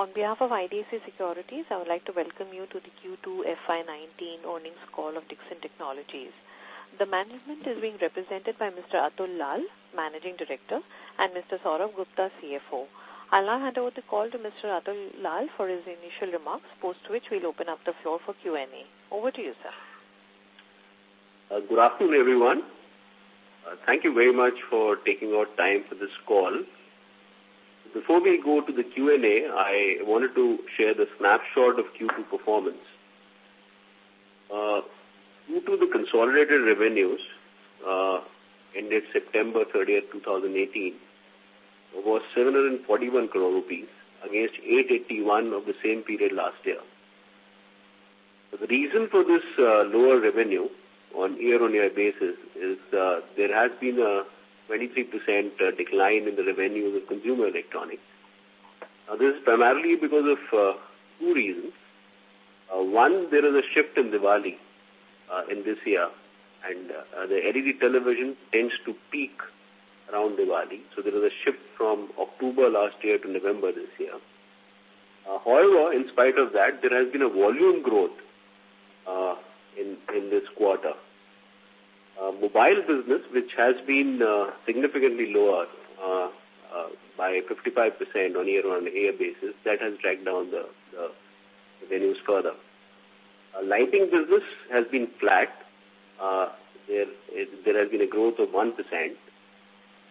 On behalf of IDFC Securities, I would like to welcome you to the Q2 FY19 earnings call of Dixon Technologies. The management is being represented by Mr. Atul Lal, Managing Director, and Mr. Saurabh Gupta, CFO. I'll now hand over the call to Mr. Atul Lal for his initial remarks, post which we'll open up the floor for Q&A. Over to you, sir. Uh, good afternoon, everyone. Uh, thank you very much for taking out time for this call. Before we go to the Q&A, I wanted to share the snapshot of Q2 performance. Uh, due to the consolidated revenues uh, ended September 30th, 2018, was 741 crore rupees against 881 of the same period last year. The reason for this uh, lower revenue on year-on-year -year basis is uh, there has been a 23% uh, decline in the revenues of consumer electronics. Now, this is primarily because of uh, two reasons. Uh, one, there is a shift in Diwali uh, in this year, and uh, the LED television tends to peak around Diwali. So there is a shift from October last year to November this year. Uh, however, in spite of that, there has been a volume growth uh, in, in this quarter. Uh, mobile business, which has been uh, significantly lower uh, uh, by 55% on year-on-year basis, that has dragged down the, the revenues further. Uh, lighting business has been flat. Uh, there, it, there has been a growth of 1%.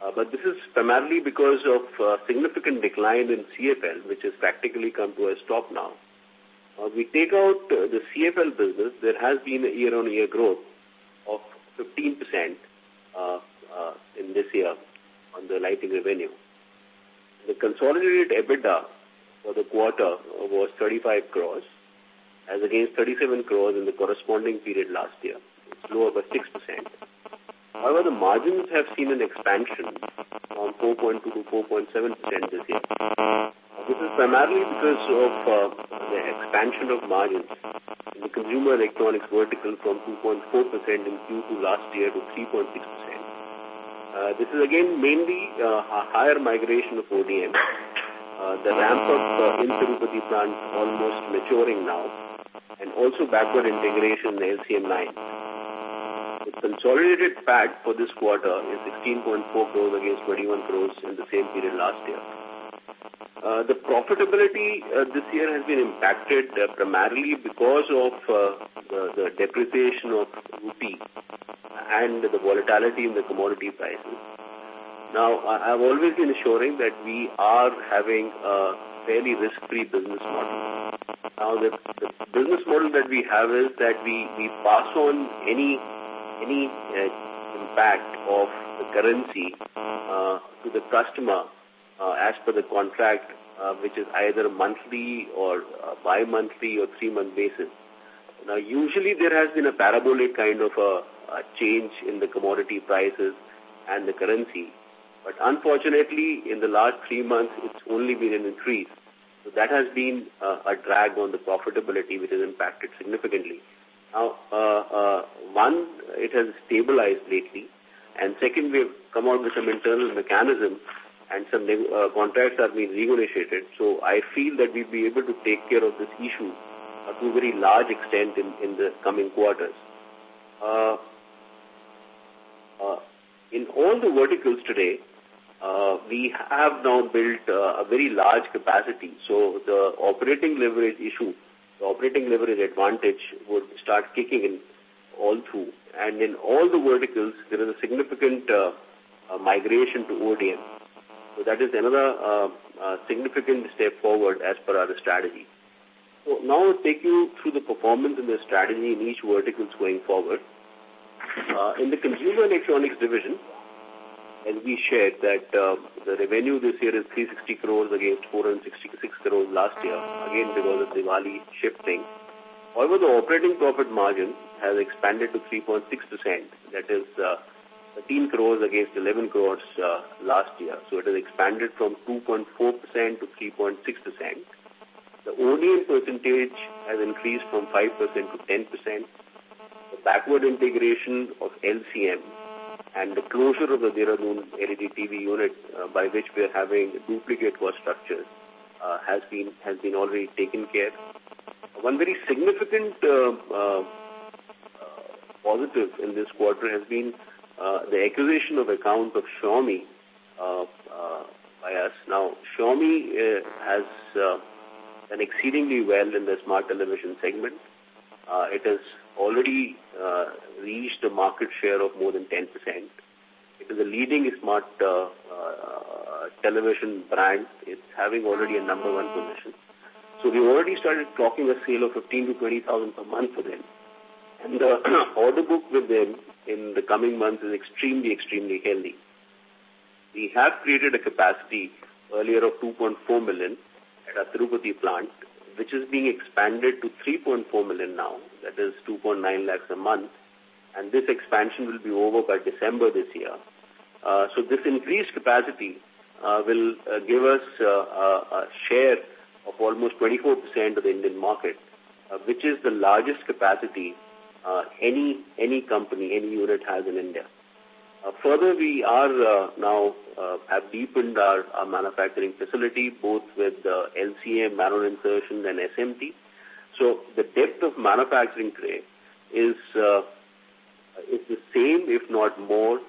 Uh, but this is primarily because of uh, significant decline in CFL, which has practically come to a stop now. Uh, we take out uh, the CFL business, there has been a year-on-year -year growth 15% uh, uh, in this year on the lighting revenue. The consolidated EBITDA for the quarter was 35 crores as against 37 crores in the corresponding period last year. It's lower by 6%. However, the margins have seen an expansion from 4.2 to 4.7% this year. This is primarily because of uh, the expansion of margins in the consumer electronics vertical from 2.4% in Q2 last year to 3.6%. Uh, this is again mainly uh, a higher migration of ODM. Uh, the ramp-up uh, in Tirupati plant almost maturing now and also backward integration in the LCM line. The consolidated PAT for this quarter is 16.4 crores against 21 crores in the same period last year. Uh, the profitability uh, this year has been impacted uh, primarily because of uh, the, the depreciation of rupee and the volatility in the commodity prices. Now, I've always been assuring that we are having a fairly risk-free business model. Now, the, the business model that we have is that we, we pass on any any uh, impact of the currency uh, to the customer uh, as per the contract, uh, which is either monthly or uh, bi-monthly or three-month basis. Now, usually there has been a parabolic kind of a, a change in the commodity prices and the currency. But unfortunately, in the last three months, it's only been an increase. So that has been uh, a drag on the profitability, which has impacted significantly. Now, uh, uh, one, it has stabilized lately. And second, we have come out with some internal mechanism and some uh, contracts are being renegotiated. So I feel that we'll be able to take care of this issue uh, to a very large extent in, in the coming quarters. Uh, uh, in all the verticals today, uh, we have now built uh, a very large capacity. So the operating leverage issue the operating leverage advantage would start kicking in all through. And in all the verticals, there is a significant uh, uh, migration to ODM. So that is another uh, uh, significant step forward as per our strategy. So now I'll take you through the performance and the strategy in each verticals going forward. Uh, in the consumer electronics division, and we shared that uh, the revenue this year is 360 crores against 466 crores last year, again because of Diwali shifting. However, the operating profit margin has expanded to 3.6%, that is uh, 13 crores against 11 crores uh, last year. So it has expanded from 2.4% to 3.6%. The ODM percentage has increased from 5% to 10%. The backward integration of LCM and the closure of the Dehradun LED TV unit uh, by which we are having duplicate cost structures uh, has been has been already taken care. One very significant uh, positive in this quarter has been uh, the acquisition of account of Xiaomi uh, uh, by us. Now, Xiaomi uh, has uh, done exceedingly well in the smart television segment. Uh, it has already uh, reached a market share of more than 10%. It is a leading smart uh, uh, television brand. It's having already a number one position. So we already started clocking a sale of 15 to 20,000 per month for them. And the order book with them in the coming months is extremely, extremely healthy. We have created a capacity earlier of 2.4 million at our Tirupati plant, which is being expanded to 3.4 million now. That is 2.9 lakhs a month. And this expansion will be over by December this year. Uh, so this increased capacity uh, will uh, give us uh, a share of almost 24% of the Indian market, uh, which is the largest capacity uh, any any company, any unit has in India. Uh, further, we are uh, now uh, have deepened our, our manufacturing facility, both with uh, LCA, manual insertion, and SMT. So the depth of manufacturing today is uh, is the same, if not more,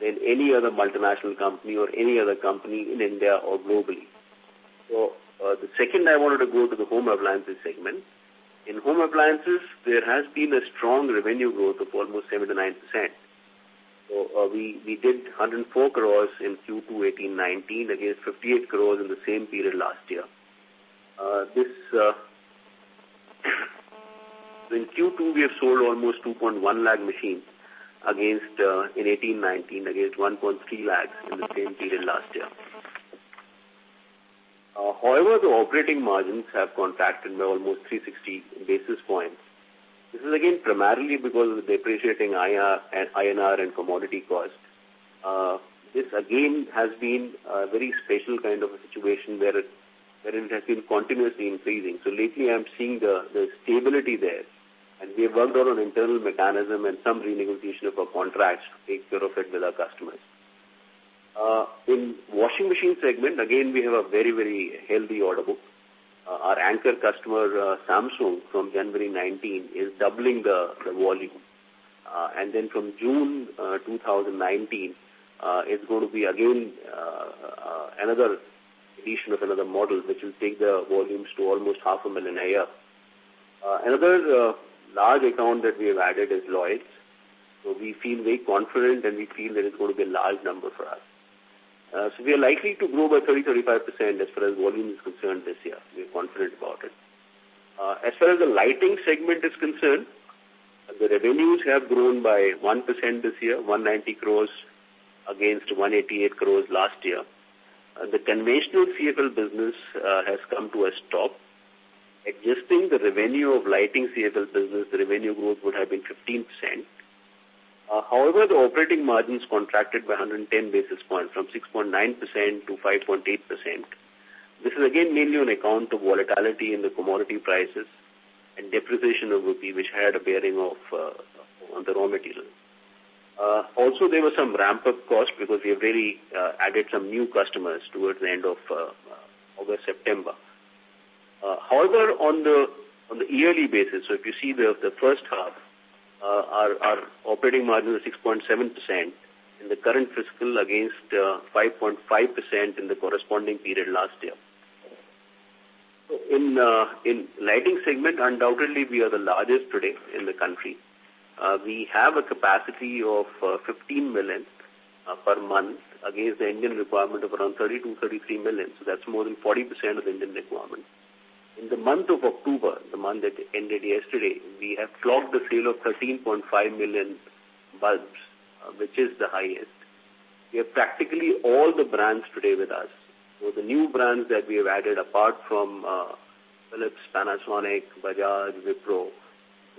than any other multinational company or any other company in India or globally. So uh, the second I wanted to go to the home appliances segment. In home appliances, there has been a strong revenue growth of almost 7 to 9 percent. So uh, we, we did 104 crores in Q2 18-19 against 58 crores in the same period last year. Uh, this uh, in Q2 we have sold almost 2.1 lakh machines against uh, in 18-19 against 1.3 lakhs in the same period last year. Uh, however, the operating margins have contracted by almost 360 basis points this is again primarily because of the depreciating IR and INR and commodity cost. Uh, this again has been a very special kind of a situation where it, where it has been continuously increasing. So lately I'm seeing the, the stability there. And we have worked on an internal mechanism and some renegotiation of our contracts to take care of it with our customers. Uh, in washing machine segment, again, we have a very, very healthy order book uh, our anchor customer uh, Samsung from January 19 is doubling the, the volume. Uh, and then from June uh, 2019, uh, it's going to be again uh, uh, another edition of another model which will take the volumes to almost half a million a year. Uh, another uh, large account that we have added is Lloyd's. So we feel very confident and we feel that it's going to be a large number for us. Uh, so we are likely to grow by 30-35% as far as volume is concerned this year. We are confident about it. Uh, as far as the lighting segment is concerned, the revenues have grown by 1% this year, 190 crores against 188 crores last year. Uh, the conventional CFL business uh, has come to a stop. Adjusting the revenue of lighting CFL business, the revenue growth would have been 15%. Uh, however, the operating margins contracted by 110 basis points from 6.9% to 5.8%. This is again mainly on account of volatility in the commodity prices and depreciation of rupee, which had a bearing of uh, on the raw material. Uh, also, there was some ramp-up cost because we have really uh, added some new customers towards the end of uh, August, September. Uh, however, on the on the yearly basis, so if you see the the first half, uh, our, our operating margin is 6.7% in the current fiscal against 5.5% uh, in the corresponding period last year. In, uh, in lighting segment, undoubtedly we are the largest today in the country. Uh, we have a capacity of uh, 15 million uh, per month against the Indian requirement of around 32, 33 million. So that's more than 40% of the Indian requirement. In the month of October, the month that ended yesterday, we have clocked the sale of 13.5 million bulbs, uh, which is the highest. We have practically all the brands today with us. So the new brands that we have added apart from uh, Philips, Panasonic, Bajaj, Wipro,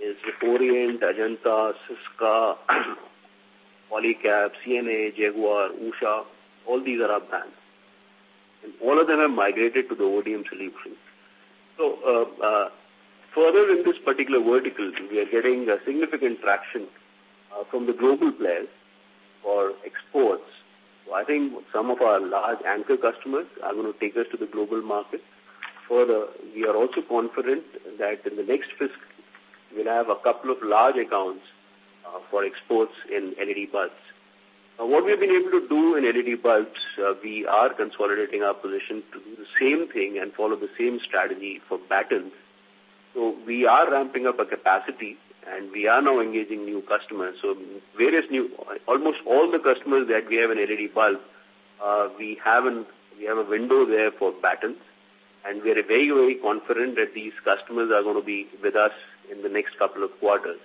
is Orient, Ajanta, Syska, Polycab, CNA, Jaguar, Usha, all these are our brands. And all of them have migrated to the ODM solution. So, uh, uh, further in this particular vertical, we are getting a significant traction uh, from the global players for exports. So I think some of our large anchor customers are going to take us to the global market. further, we are also confident that in the next fiscal, we'll have a couple of large accounts uh, for exports in LED bulbs. Uh, what we've been able to do in LED bulbs, uh, we are consolidating our position to do the same thing and follow the same strategy for battens. So we are ramping up a capacity and we are now engaging new customers. So various new, almost all the customers that we have in LED bulb, uh, we have an, we have a window there for battens and we are very, very confident that these customers are going to be with us in the next couple of quarters.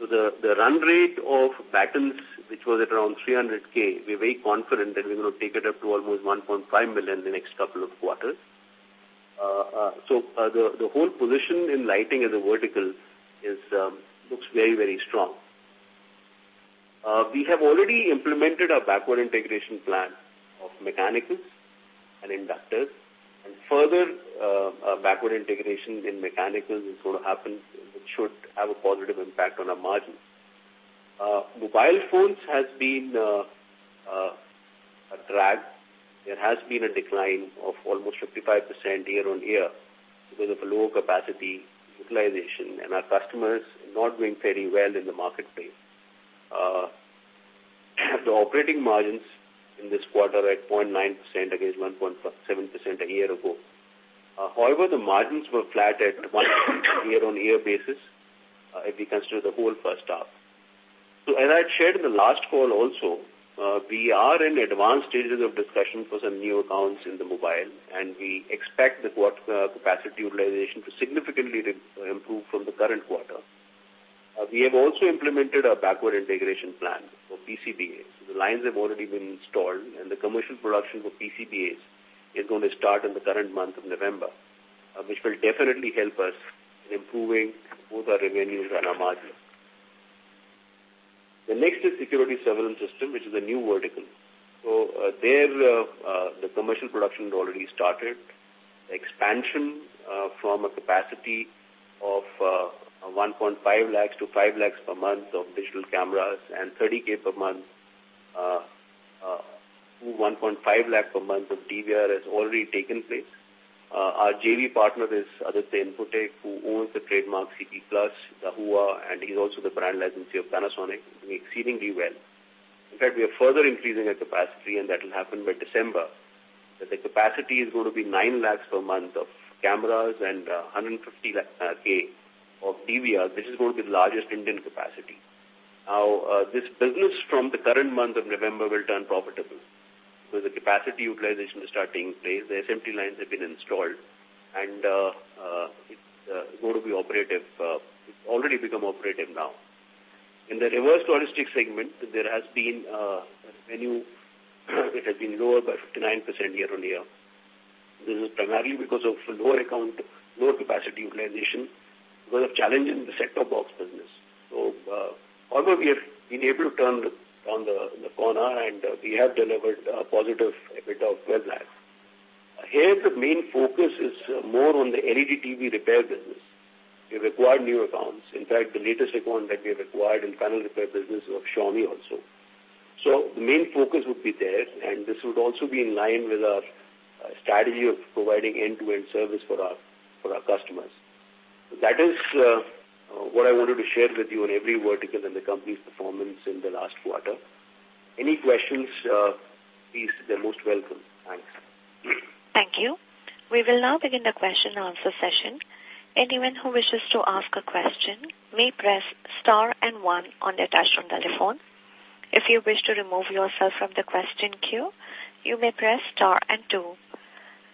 So the, the run rate of battens, which was at around 300K, we're very confident that we're going to take it up to almost 1.5 million in the next couple of quarters. Uh, uh, so uh, the, the whole position in lighting as a vertical is um, looks very, very strong. Uh, we have already implemented a backward integration plan of mechanicals and inductors and further uh, backward integration in mechanicals is going to happen, which should have a positive impact on our margins. Uh, mobile phones has been uh, uh, a drag. There has been a decline of almost 55% year on year because of a lower capacity utilization and our customers not doing very well in the marketplace. Uh, the operating margins in this quarter at 0.9% against 1.7% a year ago. Uh, however, the margins were flat at one year-on-year basis uh, if we consider the whole first half. So as I had shared in the last call also, uh, we are in advanced stages of discussion for some new accounts in the mobile, and we expect the uh, capacity utilization to significantly improve from the current quarter. Uh, we have also implemented a backward integration plan for PCBA. So the lines have already been installed and the commercial production for PCBAs is going to start in the current month of November, uh, which will definitely help us in improving both our revenues and our margins. The next is security surveillance system, which is a new vertical. So uh, there, uh, uh, the commercial production already started. The expansion uh, from a capacity of uh, 1.5 lakhs to 5 lakhs per month of digital cameras and 30k per month uh, uh, to 1.5 lakh per month of DVR has already taken place. Uh, our JV partner is Aditya Infotech, who owns the trademark CP Plus, Dahua, and he's also the brand licensee of Panasonic, doing exceedingly well. In fact, we are further increasing our capacity, and that will happen by December. That the capacity is going to be 9 lakhs per month of cameras and uh, 150 lakh, uh, K of DVR, which is going to be the largest Indian capacity. Now, uh, this business from the current month of November will turn profitable because the capacity utilization will start taking place. The SMT lines have been installed and uh, uh, it's uh, going to be operative. Uh, it's already become operative now. In the reverse logistics segment, there has been uh, revenue, it has been lower by 59% year on year. This is primarily because of lower account, lower capacity utilization because of challenge in the set-top box business. So, uh, although we have been able to turn the, on the, the corner and uh, we have delivered a positive EBITDA of 12 lakhs. Here, the main focus is uh, more on the LED TV repair business. We have acquired new accounts. In fact, the latest account that we have acquired in panel repair business of Xiaomi also. So the main focus would be there, and this would also be in line with our uh, strategy of providing end-to-end -end service for our for our customers. That is uh, what I wanted to share with you on every vertical and the company's performance in the last quarter. Any questions, uh, please, they're most welcome. Thanks. Thank you. We will now begin the question and answer session. Anyone who wishes to ask a question may press star and one on their touchtone telephone. If you wish to remove yourself from the question queue, you may press star and two.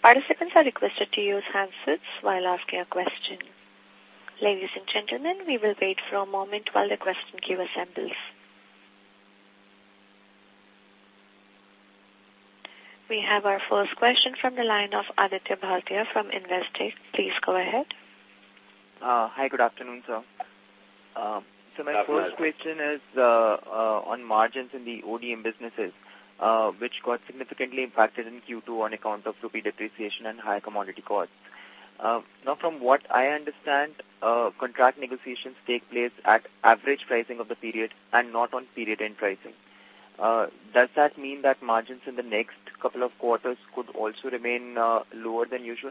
Participants are requested to use handsets while asking a question. Ladies and gentlemen, we will wait for a moment while the question queue assembles. We have our first question from the line of Aditya Bhartia from Investec. Please go ahead. Uh, hi, good afternoon, sir. Uh, so my first question is uh, uh, on margins in the ODM businesses, uh, which got significantly impacted in Q2 on account of rupee depreciation and higher commodity costs. Uh, now, from what I understand, uh, contract negotiations take place at average pricing of the period and not on period-end pricing. Uh, does that mean that margins in the next couple of quarters could also remain uh, lower than usual?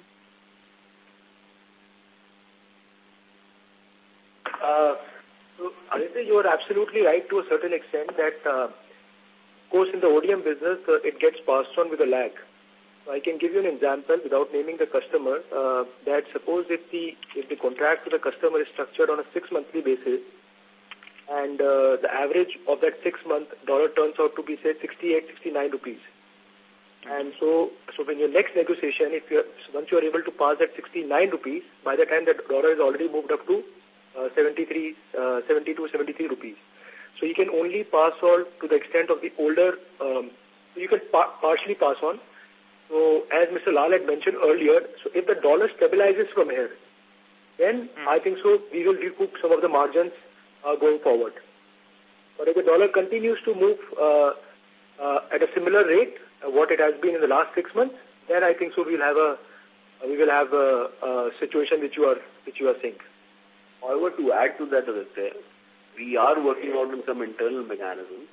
Uh, so you are absolutely right to a certain extent that, uh, of course, in the ODM business, uh, it gets passed on with a lag. I can give you an example without naming the customer. Uh, that suppose if the if the contract with the customer is structured on a six monthly basis and uh, the average of that six month dollar turns out to be say 68 69 rupees. And so so when your next negotiation if you once you are able to pass that 69 rupees by the time that dollar is already moved up to uh, 73 uh, 72 73 rupees. So you can only pass on to the extent of the older um, you can pa partially pass on so as Mr. Lal had mentioned earlier, so if the dollar stabilizes from here, then mm. I think so we will recoup some of the margins uh, going forward. But if the dollar continues to move uh, uh, at a similar rate, uh, what it has been in the last six months, then I think so we'll have a we will have a, a situation which you are which you are saying. However, to add to that, we are working on some internal mechanisms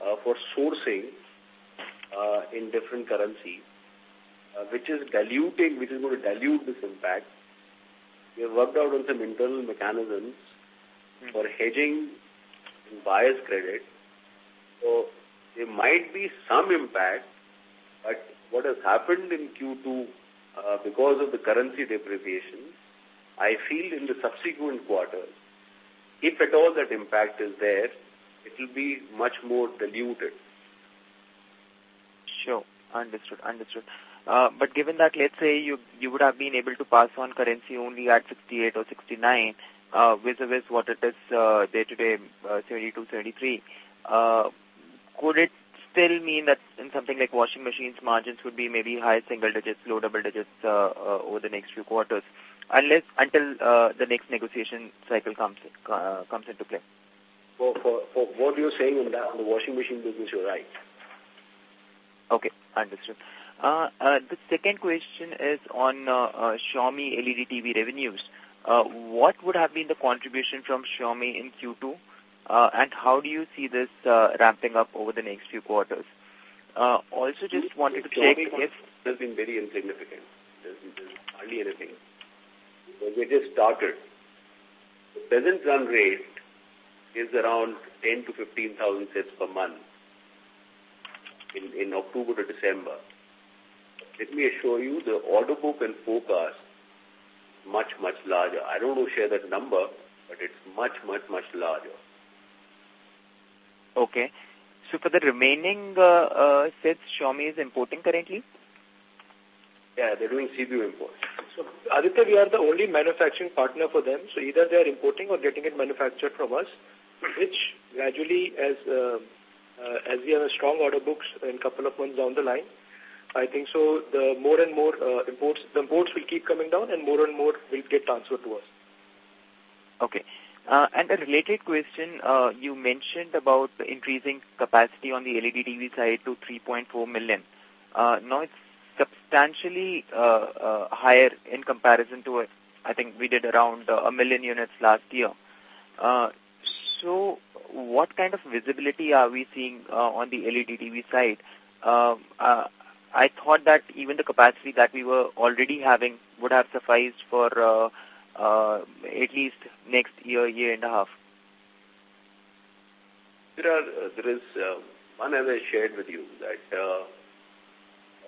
uh, for sourcing uh, in different currencies, uh, which is diluting, which is going to dilute this impact. We have worked out on some internal mechanisms mm. for hedging in buyer's credit. So there might be some impact, but what has happened in Q2 uh, because of the currency depreciation, I feel in the subsequent quarters, if at all that impact is there, it will be much more diluted. Sure. Understood. Understood. Uh, but given that, let's say you you would have been able to pass on currency only at 68 or 69, uh, vis-a-vis what it is uh, day-to-day uh, 72, 73, uh, could it still mean that in something like washing machines, margins would be maybe high single digits, low double digits uh, uh, over the next few quarters, unless until uh, the next negotiation cycle comes uh, comes into play? For, for, for what you're saying on, that, on the washing machine business, you're right. Okay, understood. Uh, uh, the second question is on uh, uh, Xiaomi LED TV revenues. Uh, what would have been the contribution from Xiaomi in Q2, uh, and how do you see this uh, ramping up over the next few quarters? Uh, also, just wanted to check if... has been very insignificant. There's, there's hardly anything. We just started. The present run rate is around 10 to 15,000 sets per month in, in October to December. Let me assure you the order book and forecast much, much larger. I don't want to share that number, but it's much, much, much larger. Okay. So for the remaining uh, uh, sets, Xiaomi is importing currently? Yeah, they're doing CBU imports. So, Aditya, we are the only manufacturing partner for them. So either they are importing or getting it manufactured from us, which gradually, as uh, uh, as we have a strong order books in a couple of months down the line, I think so the more and more uh, imports, the imports will keep coming down and more and more will get transferred to us. Okay. Uh, and a related question, uh, you mentioned about the increasing capacity on the LED TV side to 3.4 million. Uh, now it's substantially uh, uh, higher in comparison to, I think we did around uh, a million units last year. Uh, so what kind of visibility are we seeing uh, on the LED TV side? Uh, uh, I thought that even the capacity that we were already having would have sufficed for uh, uh, at least next year, year and a half. There are uh, there is uh, one as I shared with you that uh,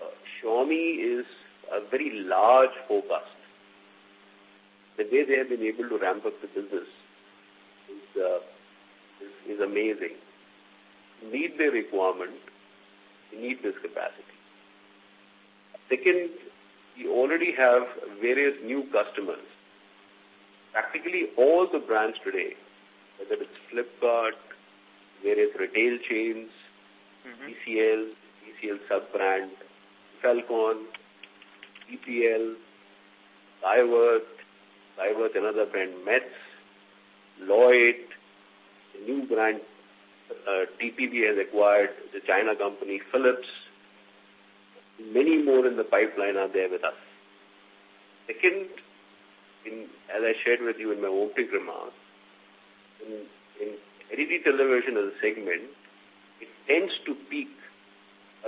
uh, Xiaomi is a very large forecast. The way they have been able to ramp up the business is uh, is, amazing. Meet their requirement, you need this capacity. Second, we already have various new customers. Practically all the brands today, whether it's Flipkart, various retail chains, mm -hmm. ECL, ECL sub-brand, Falcon, EPL, Skyworth, Skyworth another brand, Metz, Lloyd, new brand uh, TPV has acquired, the China company Philips. Many more in the pipeline are there with us. Second, in, as I shared with you in my opening remarks, in, in LED television as a segment, it tends to peak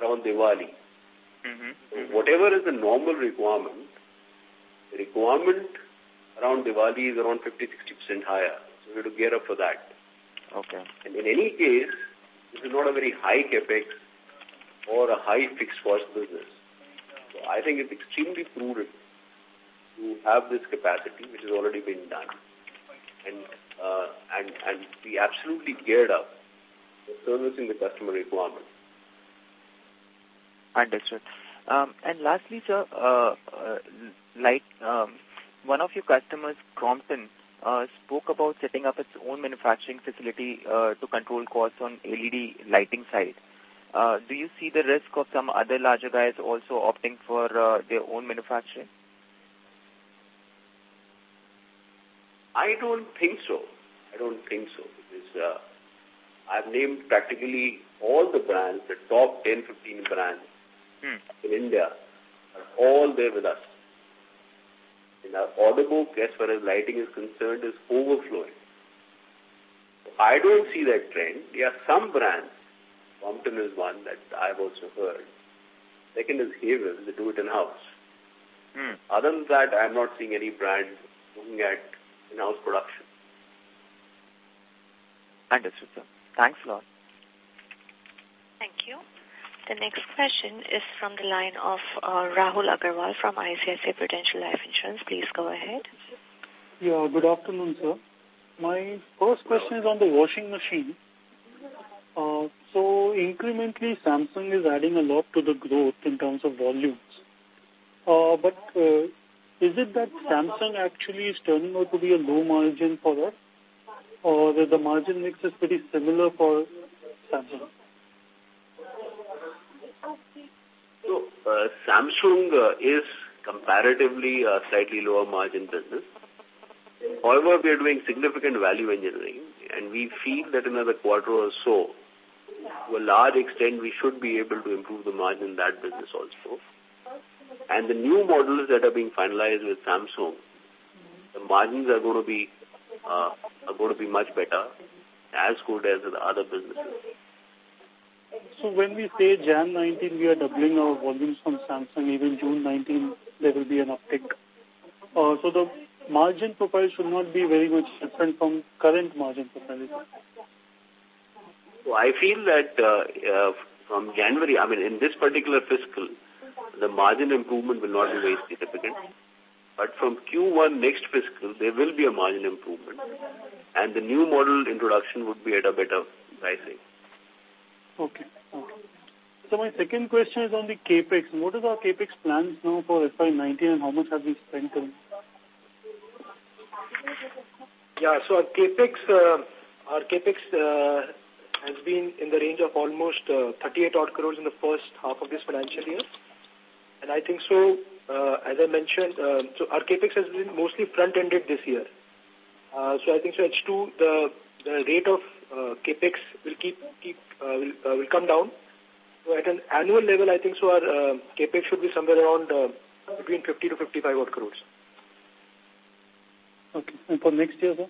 around Diwali. Mm -hmm. so whatever is the normal requirement, the requirement around Diwali is around 50-60% higher. So we have to gear up for that. Okay. And in any case, this is not a very high capex or a high fixed cost business. So I think it's extremely prudent to have this capacity, which has already been done. And, uh, and, and we absolutely geared up for servicing the customer requirement. Understood. Um, and lastly, sir, uh, uh, like um, one of your customers, Crompton, uh, spoke about setting up its own manufacturing facility uh, to control costs on LED lighting side. Uh, do you see the risk of some other larger guys also opting for uh, their own manufacturing? I don't think so. I don't think so. Because uh, I've named practically all the brands, the top 10, 15 brands hmm. in India are all there with us. In our order book, as far as lighting is concerned, is overflowing. I don't see that trend. There are some brands. Crompton is one that I've also heard. Second is Havells, they do it in-house. Hmm. Other than that, I'm not seeing any brand looking at in-house production. Understood, sir. Thanks a lot. Thank you. The next question is from the line of uh, Rahul Agarwal from ICICI Prudential Life Insurance. Please go ahead. Yeah, good afternoon, sir. My first question is on the washing machine. Uh, so incrementally, Samsung is adding a lot to the growth in terms of volumes. Uh, but uh, is it that Samsung actually is turning out to be a low margin for us? Or the margin mix is pretty similar for Samsung? So, uh, Samsung uh, is comparatively a slightly lower margin business. However, we are doing significant value engineering, and we feel that in another quarter or so, to a large extent, we should be able to improve the margin in that business also. And the new models that are being finalized with Samsung, the margins are going to be uh, are going to be much better, as good as the other businesses. So when we say Jan 19, we are doubling our volumes from Samsung, even June 19, there will be an uptick. Uh, so the margin profile should not be very much different from current margin profile. So I feel that uh, uh, from January, I mean, in this particular fiscal, the margin improvement will not be very significant. But from Q1 next fiscal, there will be a margin improvement. And the new model introduction would be at a better pricing. Okay. okay. So my second question is on the CAPEX. What is our CAPEX plans now for FY19 and how much have we spent on? Yeah, so our CAPEX, uh, our CAPEX uh, has been in the range of almost uh, 38 odd crores in the first half of this financial year. And I think so, uh, as I mentioned, uh, so our capex has been mostly front-ended this year. Uh, so I think so H2, the, the rate of uh, capex will keep, keep uh, will, uh, will come down. So at an annual level, I think so our uh, capex should be somewhere around uh, between 50 to 55 odd crores. Okay. And for next year, sir?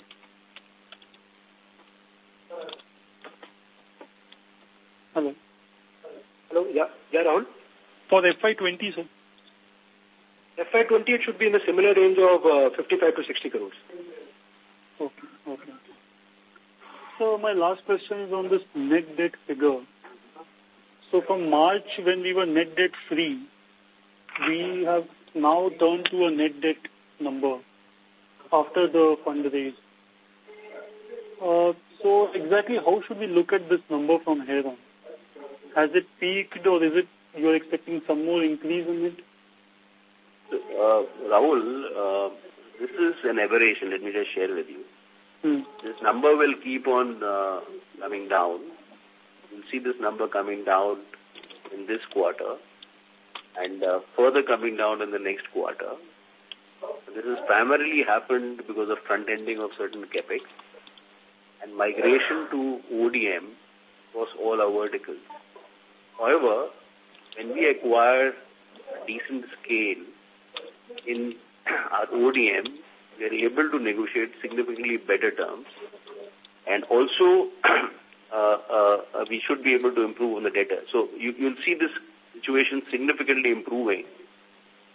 Hello. Hello. Yeah. Yeah, Rahul. For the FY20, sir? FY20, it should be in the similar range of uh, 55 to 60 crores. Okay, okay. So my last question is on this net debt figure. So from March, when we were net debt free, we have now turned to a net debt number after the fundraise. Uh, so exactly how should we look at this number from here on? Has it peaked or is it you're expecting some more increase in it? Uh, Rahul, uh, this is an aberration. Let me just share with you. Hmm. This number will keep on uh, coming down. You'll see this number coming down in this quarter and uh, further coming down in the next quarter. This has primarily happened because of front-ending of certain capex and migration to ODM across all our verticals. However, when we acquire a decent scale in our ODM, we are able to negotiate significantly better terms. And also, uh, uh, we should be able to improve on the data. So you, you'll see this situation significantly improving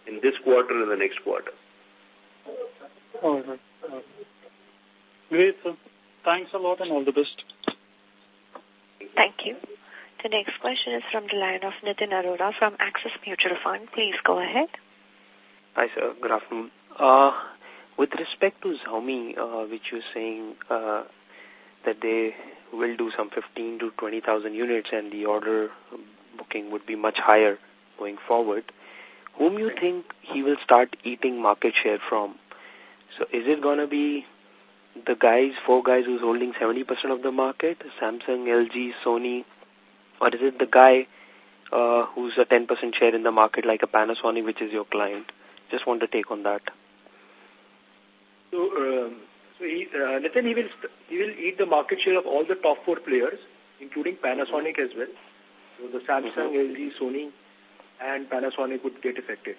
in this quarter and the next quarter. All right. All right. Great, sir. Thanks a lot and all the best. Thank you. The next question is from the line of Nitin Arora from Axis Mutual Fund. Please go ahead. Hi, sir. Good afternoon. Uh, with respect to Xiaomi, uh, which you're saying uh, that they will do some 15 to 20,000 units and the order booking would be much higher going forward, whom you think he will start eating market share from? So is it going to be the guys, four guys who's holding 70% of the market, Samsung, LG, Sony, or is it the guy uh, who's a 10% share in the market like a Panasonic, which is your client? Just want to take on that. So, um, so he, uh, Nitin, he will he will eat the market share of all the top four players, including Panasonic as well. So the Samsung, mm -hmm. LG, Sony, and Panasonic would get affected.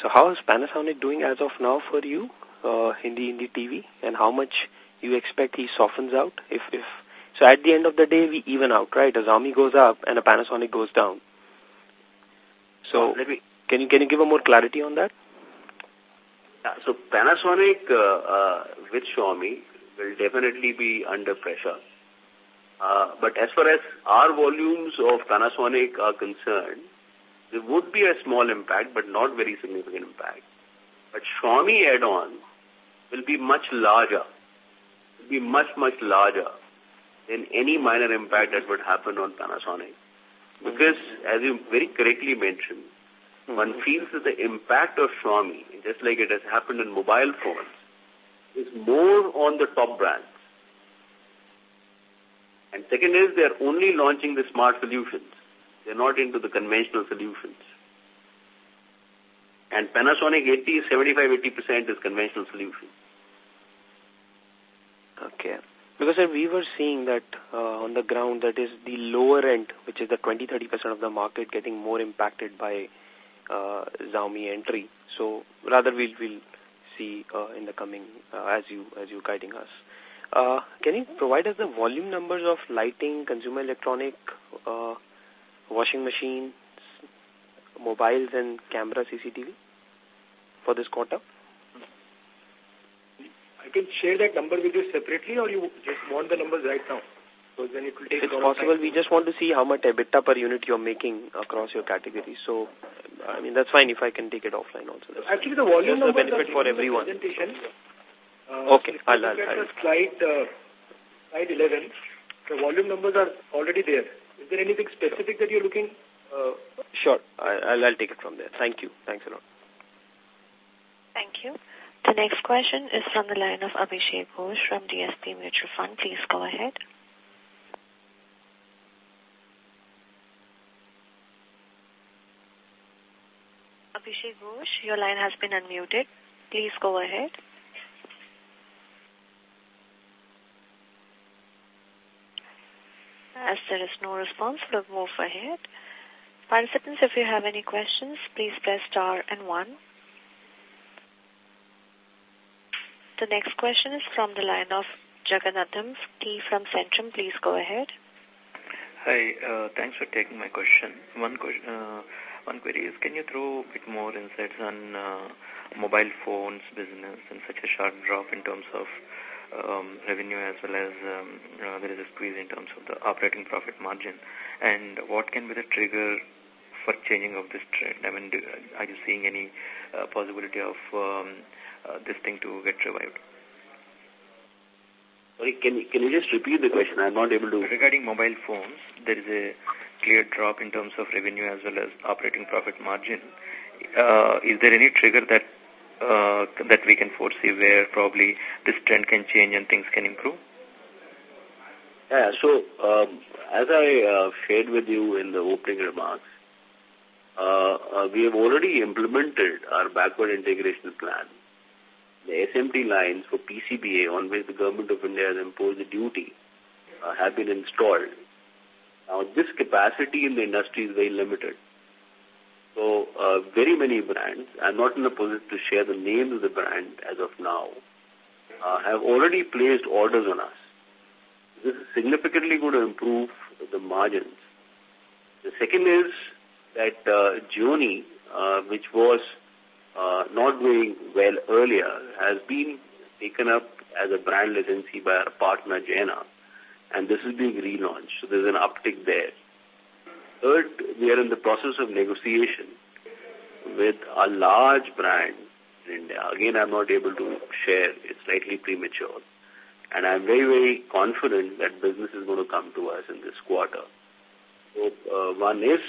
So how is Panasonic doing as of now for you uh, in the in the TV, and how much you expect he softens out? If if so, at the end of the day, we even out, right? A Xiaomi goes up and a Panasonic goes down. So, let me, can you can you give a more clarity on that? So Panasonic uh, uh, with Xiaomi will definitely be under pressure. Uh, but as far as our volumes of Panasonic are concerned, there would be a small impact, but not very significant impact. But Xiaomi add-on will be much larger, will be much, much larger than any minor impact that would happen on Panasonic. Because, as you very correctly mentioned, one feels that the impact of Xiaomi, just like it has happened in mobile phones, is more on the top brands. And second is they're only launching the smart solutions. They're not into the conventional solutions. And Panasonic 80, 75-80% is conventional solution. Okay. Because sir, we were seeing that uh, on the ground that is the lower end, which is the 20-30% of the market getting more impacted by uh, Xiaomi entry. So rather we'll, we'll see uh, in the coming, uh, as you as you guiding us. Uh, can you provide us the volume numbers of lighting, consumer electronic, uh, washing machines, mobiles and camera CCTV for this quarter? I can share that number with you separately or you just want the numbers right now? So then it will take if it's possible, we just want to see how much EBITDA per unit you're making across your categories. So, I mean, that's fine if I can take it offline also. That's Actually, the volume numbers the benefit for everyone. Uh, okay, so I'll, I'll, I'll. Slide, uh, slide 11, the volume numbers are already there. Is there anything specific that you're looking? Uh, sure, I'll, I'll take it from there. Thank you. Thanks a lot. Thank you. The next question is from the line of Abhishek Ghosh from DSP Mutual Fund. Please go ahead. Abhishek Ghosh, your line has been unmuted. Please go ahead. As there is no response, we'll move ahead. Participants, if you have any questions, please press star and one. The next question is from the line of Jagannathan T from Centrum. Please go ahead. Hi, uh, thanks for taking my question. One question, uh, one query is, can you throw a bit more insights on uh, mobile phones business and such a sharp drop in terms of um, revenue as well as um, uh, there is a squeeze in terms of the operating profit margin. And what can be the trigger for changing of this trend? I mean, do, are you seeing any uh, possibility of um, uh, this thing to get revived? Sorry, can you, can you just repeat the question? I'm not able to... Regarding mobile phones, there is a clear drop in terms of revenue as well as operating profit margin. Uh, is there any trigger that uh, that we can foresee where probably this trend can change and things can improve? Yeah, so um, as I uh, shared with you in the opening remarks, uh, uh, we have already implemented our backward integration plan. The SMT lines for PCBA on which the government of India has imposed the duty uh, have been installed. Now, this capacity in the industry is very limited. So, uh, very many brands, I'm not in a position to share the names of the brand as of now, uh, have already placed orders on us. This is significantly going to improve the margins. The second is that uh, Gionee, uh, which was uh, not doing well earlier, has been taken up as a brand agency by our partner Jaina. And this is being relaunched. So there's an uptick there. Third, we are in the process of negotiation with a large brand in India. Again, I'm not able to share. It's slightly premature. And I'm very, very confident that business is going to come to us in this quarter. So uh, one is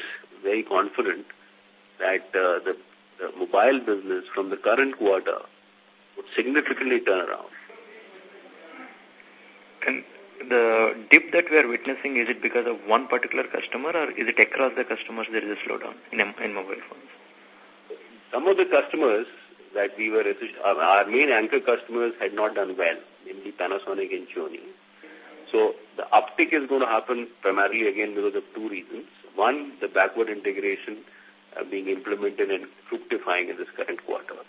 very confident that uh, the, the mobile business from the current quarter would significantly turn around. And the dip that we are witnessing, is it because of one particular customer or is it across the customers there is a slowdown in, in mobile phones? Some of the customers that we were, our main anchor customers had not done well, namely Panasonic and Sony. So the uptick is going to happen primarily again because of two reasons. One, the backward integration uh, being implemented and fructifying in this current quarter.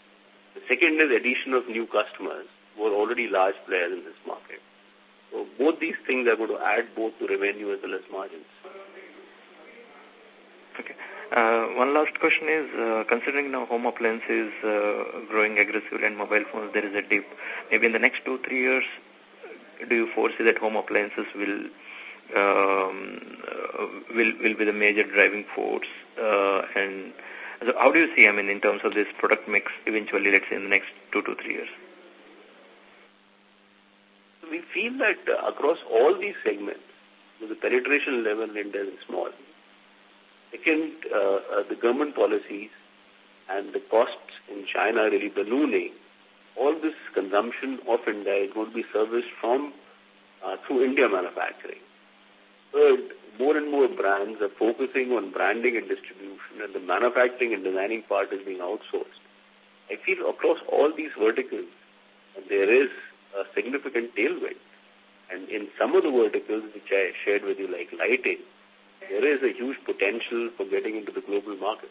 The second is addition of new customers who are already large players in this market. So both these things are going to add both to revenue as well as margins. Okay. Uh, one last question is, uh, considering now home appliances uh, growing aggressively and mobile phones, there is a dip. Maybe in the next two, three years, do you foresee that home appliances will um, uh, will will be the major driving force? Uh, and so how do you see, I mean, in terms of this product mix eventually, let's say in the next two to three years? We feel that across all these segments, the penetration level in India is small. Second, uh, uh, the government policies and the costs in China really ballooning, all this consumption of India is going to be serviced from uh, through India manufacturing. Third, more and more brands are focusing on branding and distribution and the manufacturing and designing part is being outsourced. I feel across all these verticals, there is a significant tailwind. And in some of the verticals which I shared with you, like lighting, there is a huge potential for getting into the global market.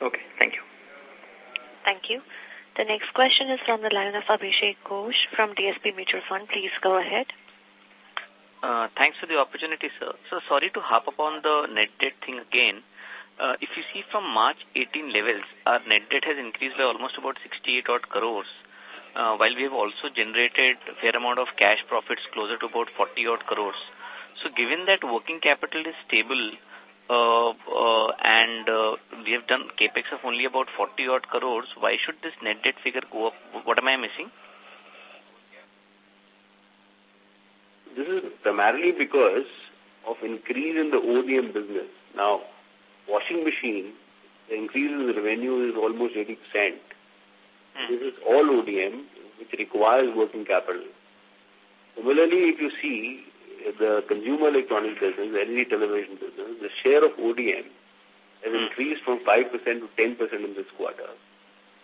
Okay, thank you. Thank you. The next question is from the line of Abhishek Ghosh from DSP Mutual Fund. Please go ahead. Uh, thanks for the opportunity, sir. So sorry to harp upon the net debt thing again. Uh, if you see from March 18 levels, our net debt has increased by almost about 68 odd crores, uh, while we have also generated a fair amount of cash profits closer to about 40 odd crores. So given that working capital is stable, uh, uh, and uh, we have done capex of only about 40 odd crores, why should this net debt figure go up? What am I missing? This is primarily because of increase in the ODM business. Now, washing machine, the increase in the revenue is almost 80%. Mm. This is all ODM, which requires working capital. Similarly, if you see the consumer electronics business, the LED television business, the share of ODM has mm. increased from 5% to 10% in this quarter.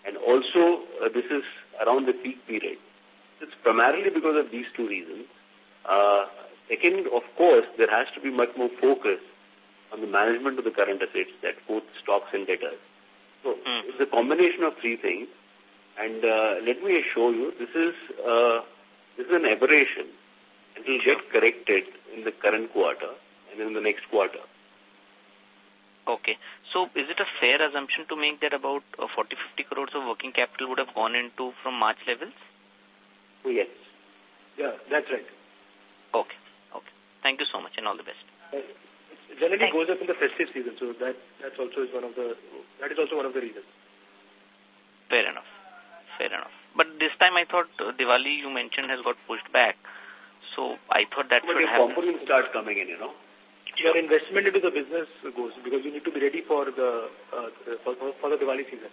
And also, uh, this is around the peak period. It's primarily because of these two reasons. Uh, second, of course, there has to be much more focus on the management of the current assets, that both stocks and debtors. So mm. it's a combination of three things. And uh, let me assure you, this is uh, this is an aberration. It will get corrected in the current quarter and in the next quarter. Okay. So is it a fair assumption to make that about uh, 40, 50 crores of working capital would have gone into from March levels? Oh, yes. Yeah, that's right. Okay. Okay. Thank you so much and all the best. Generally goes up in the festive season, so that that's also is one of the that is also one of the reasons. Fair enough. Fair enough. But this time I thought uh, Diwali you mentioned has got pushed back. So I thought that but should happen. But components start coming in, you know. Your investment into the business goes because you need to be ready for the uh, for, for the Diwali season.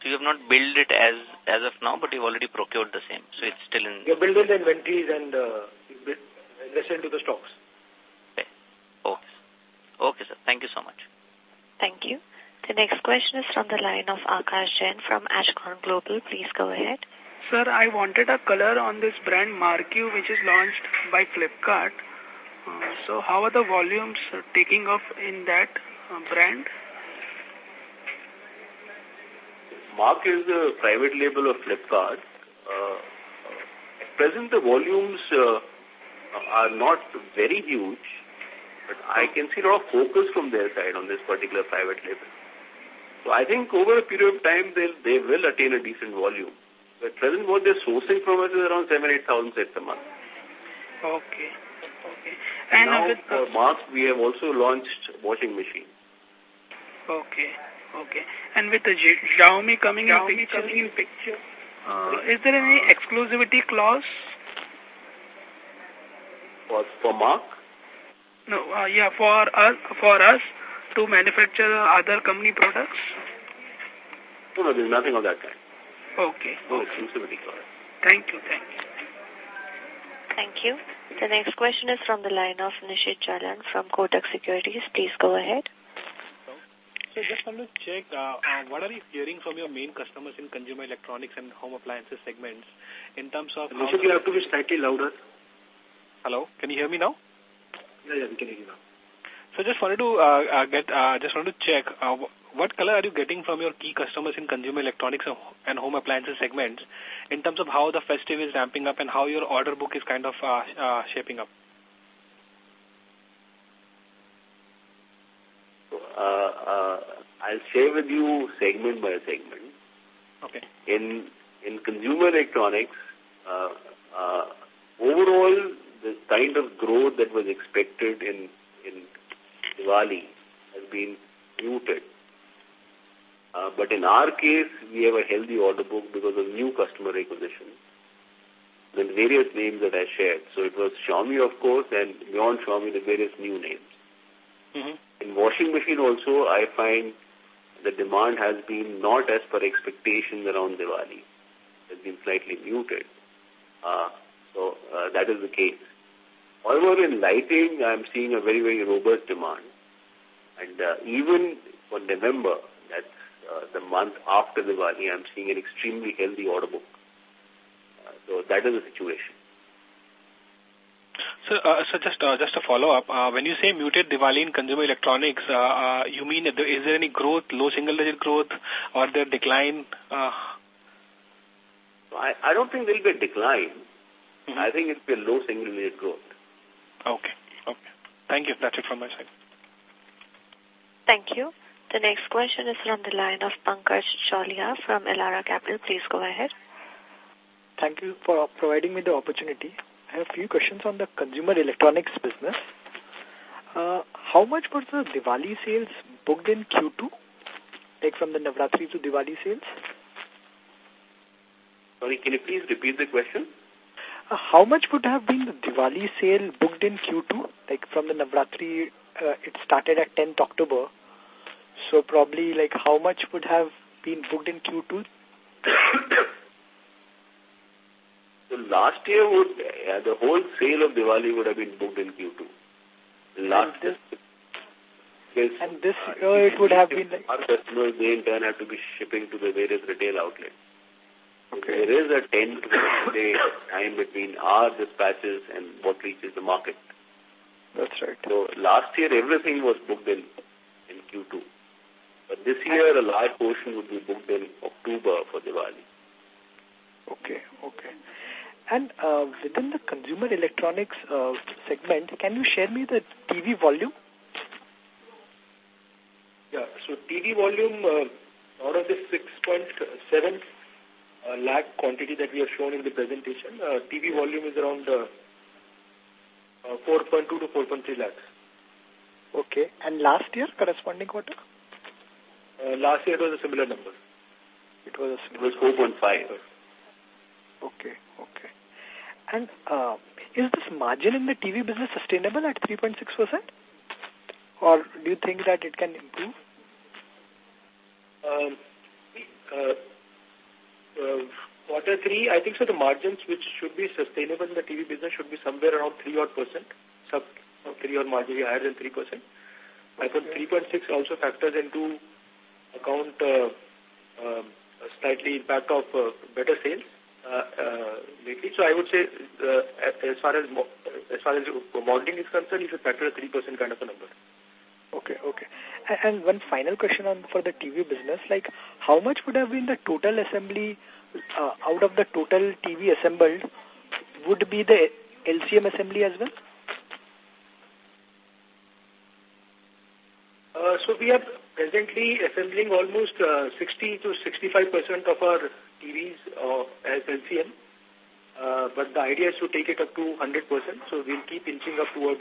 So you have not built it as as of now, but you've already procured the same. So it's still in... You're building the inventories and uh, invest into the stocks. Okay. Okay. Okay, sir. Thank you so much. Thank you. The next question is from the line of Akash Jain from Ashcon Global. Please go ahead. Sir, I wanted a color on this brand Marquee which is launched by Flipkart. Uh, so how are the volumes taking off in that uh, brand? MarQ is the private label of Flipkart. Uh, at present, the volumes uh, are not very huge, but I can see a lot of focus from their side on this particular private label. So I think over a period of time, they they will attain a decent volume. But present, what they're sourcing from us is around 7 8,000 sets a month. Okay. Okay. And now, with, uh, for MarQ, we have also launched washing machine. Okay. Okay. And with the Xiaomi coming Xiaomi in picture, coming in picture uh, is there any exclusivity clause? For, for MarQ? No, uh, yeah, for us, for us to manufacture other company products? No, no, there's nothing of that kind. Okay. No exclusivity clause. Thank you, thank you. Thank you. The next question is from the line of Nishit Jalan from Kotak Securities. Please go ahead. So just want to check, uh, uh, what are you hearing from your main customers in consumer electronics and home appliances segments in terms of... Nishit, you have to be slightly louder. Hello, can you hear me now? Yeah, yeah, we can hear you now. So just wanted to uh, uh, get, uh, just wanted to check, uh, what color are you getting from your key customers in consumer electronics and home appliances segments in terms of how the festive is ramping up and how your order book is kind of uh, uh, shaping up? Uh, uh, I'll share with you segment by segment. Okay. In in consumer electronics, uh, uh, overall, the kind of growth that was expected in in Diwali has been muted. Uh, but in our case, we have a healthy order book because of new customer acquisition. Then various names that I shared. So it was Xiaomi, of course, and beyond Xiaomi, the various new names. Mm -hmm. In washing machine also, I find the demand has been not as per expectations around Diwali. It has been slightly muted. Uh, so uh, that is the case. However, in lighting, I'm seeing a very, very robust demand. And uh, even for November, that's uh, the month after Diwali, I'm seeing an extremely healthy order book. Uh, so that is the situation. So, uh, so just uh, just a follow-up. Uh, when you say muted Diwali in consumer electronics, uh, uh, you mean is there any growth, low single-digit growth, or there decline? Uh? I, I don't think there will be a decline. Mm -hmm. I think it will be a low single-digit growth. Okay. Okay. Thank you. That's it from my side. Thank you. The next question is from the line of Pankaj Cholia from Elara Capital. Please go ahead. Thank you for providing me the opportunity. I have a few questions on the consumer electronics business. Uh, how much was the Diwali sales booked in Q2? Like from the Navratri to Diwali sales? Sorry, can you please repeat the question? Uh, how much would have been the Diwali sale booked in Q2? Like from the Navratri, uh, it started at 10th October. So probably like how much would have been booked in Q2? so last year would uh, the whole sale of Diwali would have been booked in Q2. Last and this, and this uh, year it would have been like... Our customers, they in turn have to be shipping to the various retail outlets. Okay. There is a 10 to day time between our dispatches and what reaches the market. That's right. So last year everything was booked in, in Q2. But this year, a large portion would be booked in October for Diwali. Okay, okay. And uh, within the consumer electronics uh, segment, can you share me the TV volume? Yeah, so TV volume, uh, out of the 6.7 uh, lakh quantity that we have shown in the presentation, uh, TV volume is around uh, uh, 4.2 to 4.3 lakhs. Okay, and last year, corresponding quarter? Uh, last year it was a similar number. It was a similar It was 4.5. Okay, okay. And uh, is this margin in the TV business sustainable at 3.6%? Or do you think that it can improve? Um, uh, uh, quarter three, I think so the margins which should be sustainable in the TV business should be somewhere around 3 odd percent, sub 3 odd margin higher than 3 percent. I think 3.6 also factors into account uh, uh, slightly impact of uh, better sales uh, uh, lately. So I would say uh, as far as as far as modeling is concerned, you should factor a 3% kind of a number. Okay, okay. And one final question on for the TV business, like how much would have been the total assembly uh, out of the total TV assembled would be the LCM assembly as well? Uh, so we are presently assembling almost uh, 60 to 65% of our TVs uh, as LCM. Uh, but the idea is to take it up to 100%, so we'll keep inching up towards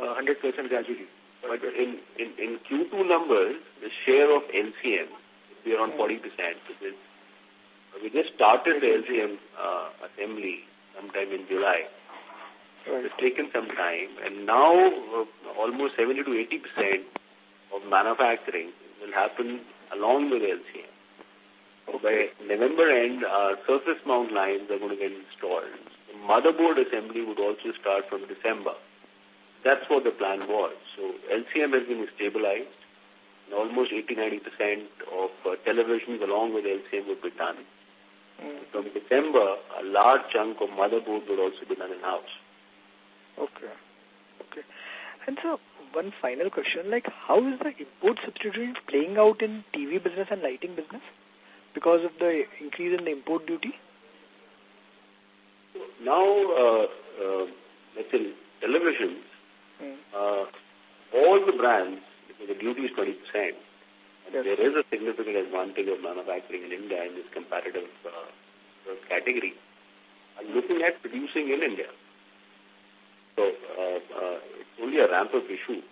uh, 100% gradually. But in, in, in Q2 numbers, the share of LCM be around 40%. Because we just started the LCM uh, assembly sometime in July. Right. It's taken some time, and now uh, almost 70 to 80 percent of manufacturing will happen along with LCM. Okay. By November end, our surface mount lines are going to get installed. The motherboard assembly would also start from December. That's what the plan was. So LCM has been stabilized. And almost 80-90% of uh, televisions along with LCM would be done. Mm. From December, a large chunk of motherboard would also be done in-house. Okay. Okay. And so, one final question, like, how is the import substitution playing out in TV business and lighting business because of the increase in the import duty? Now, uh, uh, let's say televisions, mm. uh, all the brands, because the duty is 20%, and yes. there is a significant advantage of manufacturing in India in this competitive uh, category, are looking at producing in India. So uh, uh, it's only a ramp-up issue.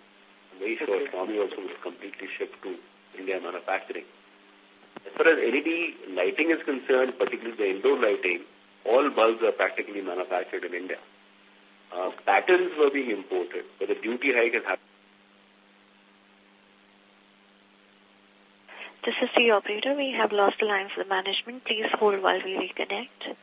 I'm very sure Xiaomi also will completely shift to India manufacturing. As far as LED lighting is concerned, particularly the indoor lighting, all bulbs are practically manufactured in India. Uh, battens were being imported, but the duty hike has happened. This is the operator. We have lost the line for the management. Please hold while we reconnect.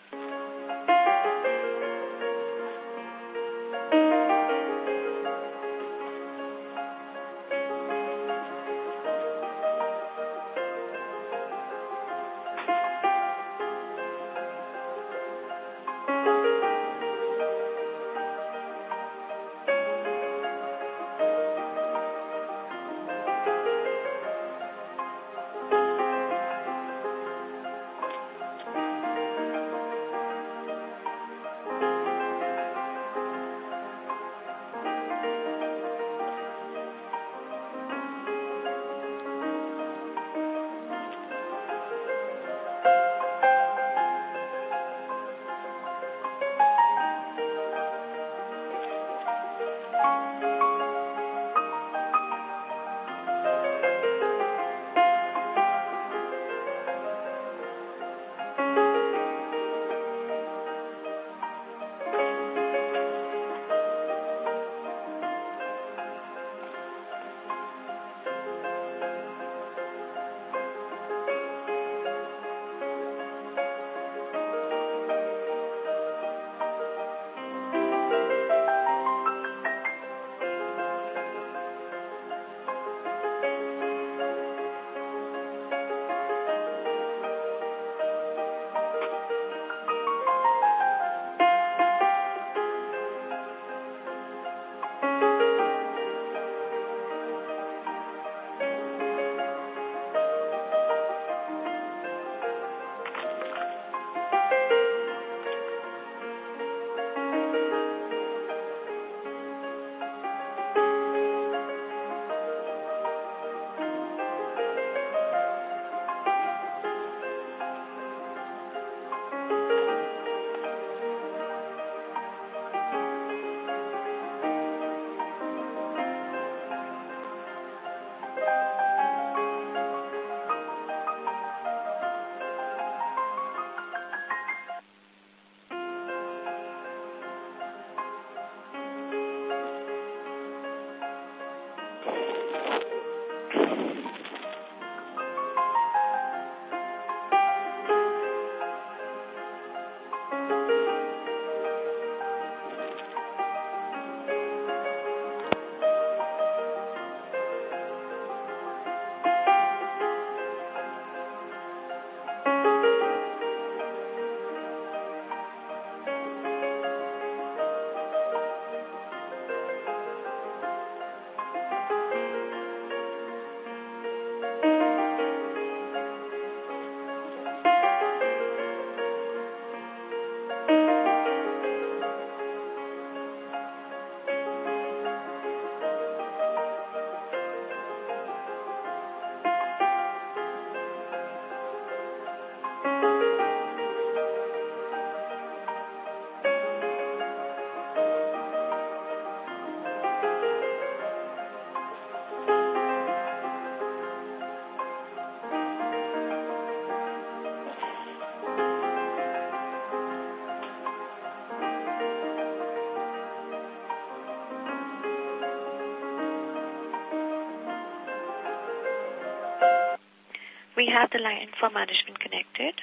Have the line for management connected.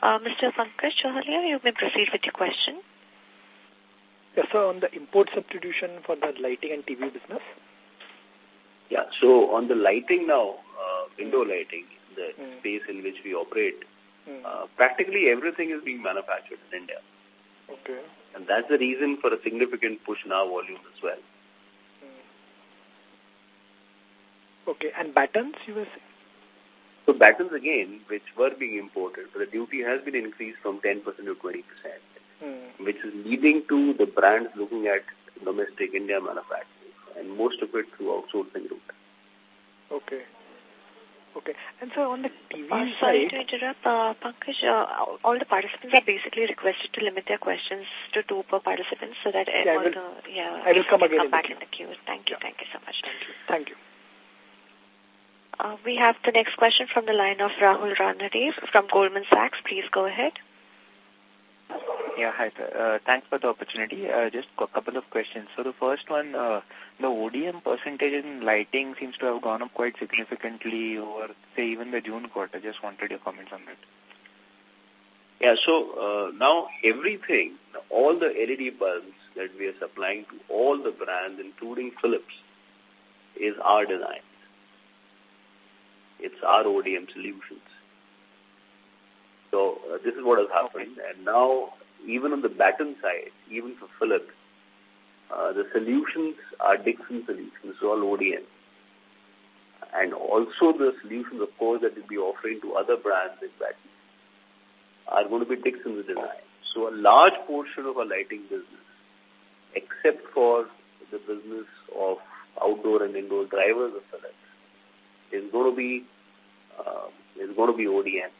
Uh, Mr. Pankaj Chohalia, you may proceed with your question. Yes, sir, on the import substitution for the lighting and TV business. Yeah, so on the lighting now, uh, indoor lighting, the mm. space in which we operate, mm. uh, practically everything is being manufactured in India. Okay. And that's the reason for a significant push in our volume as well. Mm. Okay, and battens, you were saying? So battens again, which were being imported, the duty has been increased from 10% to 20%, mm. which is leading to the brands looking at domestic India manufacturing, and most of it through outsourcing route. Okay. Okay. And so on the TV uh, Sorry to interrupt, uh, Pankaj, uh, all the participants are basically requested to limit their questions to two per participant so that yeah, all will, the, yeah, I will come again come in back the in the queue. Thank you. Yeah. Thank you so much. Thank you. Thank you. Uh, we have the next question from the line of Rahul Ranade from Goldman Sachs. Please go ahead. Yeah, hi, sir. Uh, thanks for the opportunity. Uh, just a couple of questions. So the first one, uh, the ODM percentage in lighting seems to have gone up quite significantly over, say, even the June quarter. Just wanted your comments on that. Yeah, so uh, now everything, all the LED bulbs that we are supplying to all the brands, including Philips, is our design. It's our ODM solutions. So uh, this is what has happened. Okay. And now, even on the batten side, even for Philips, uh, the solutions are Dixon solutions, so all ODM. And also the solutions, of course, that we'll be offering to other brands in batten are going to be Dixon's design. So a large portion of our lighting business, except for the business of outdoor and indoor drivers of Philips, is going to be uh, is going to be ODM.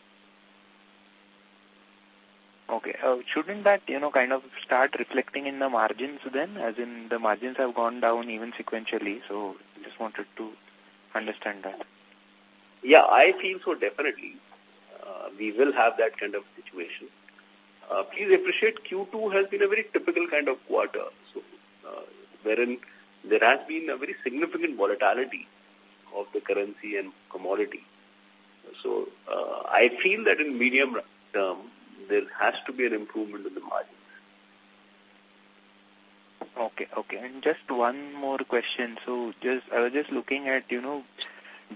Okay. Uh, shouldn't that, you know, kind of start reflecting in the margins then, as in the margins have gone down even sequentially, so just wanted to understand that. Yeah, I feel so definitely. Uh, we will have that kind of situation. Uh, please appreciate Q2 has been a very typical kind of quarter, so uh, wherein there has been a very significant volatility of the currency and commodity. So uh, I feel that in medium term, there has to be an improvement in the margins. Okay, okay. And just one more question. So just I was just looking at, you know,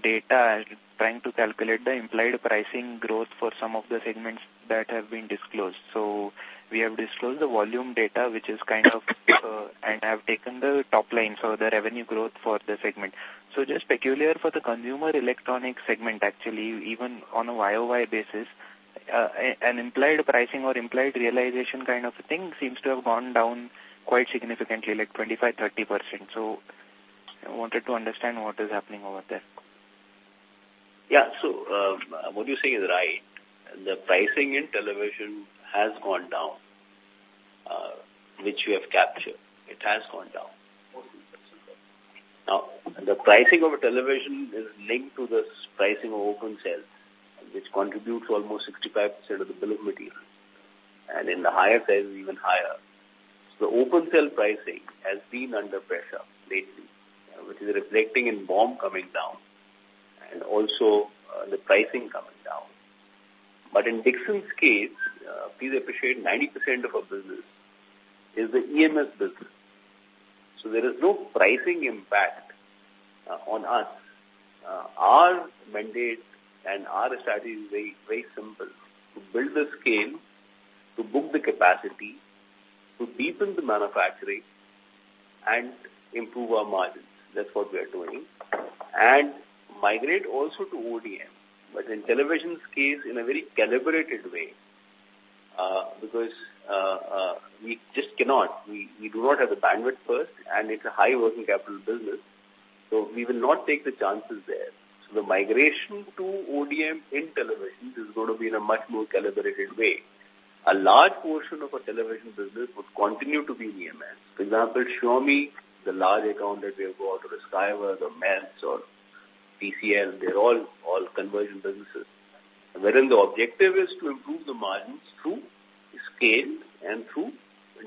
data, trying to calculate the implied pricing growth for some of the segments that have been disclosed. So we have disclosed the volume data, which is kind of, uh, and have taken the top line, so the revenue growth for the segment. So just peculiar for the consumer electronics segment, actually, even on a YOY basis, uh, an implied pricing or implied realization kind of thing seems to have gone down quite significantly, like 25-30%. So I wanted to understand what is happening over there. Yeah, so um, what you're saying is right. The pricing in television has gone down, uh, which you have captured. It has gone down. Now, the pricing of a television is linked to the pricing of open cells which contributes almost 65% of the bill of material. And in the higher sizes, even higher. So the open cell pricing has been under pressure lately, uh, which is reflecting in BOM coming down and also uh, the pricing coming down. But in Dixon's case, uh, please appreciate 90% of our business is the EMS business. So there is no pricing impact uh, on us. Uh, our mandate and our strategy is very, very simple. To build the scale, to book the capacity, to deepen the manufacturing, and improve our margins. That's what we are doing. And migrate also to ODM. But in television's case, in a very calibrated way, uh, because uh, uh, we just cannot. We, we do not have the bandwidth first, and it's a high working capital business. So we will not take the chances there So the migration to ODM in television is going to be in a much more calibrated way. A large portion of our television business would continue to be in EMS. For example, Xiaomi, the large account that we have got, or Skyworth, or MEMS, or TCL, they're all, all conversion businesses. Wherein the objective is to improve the margins through scale and through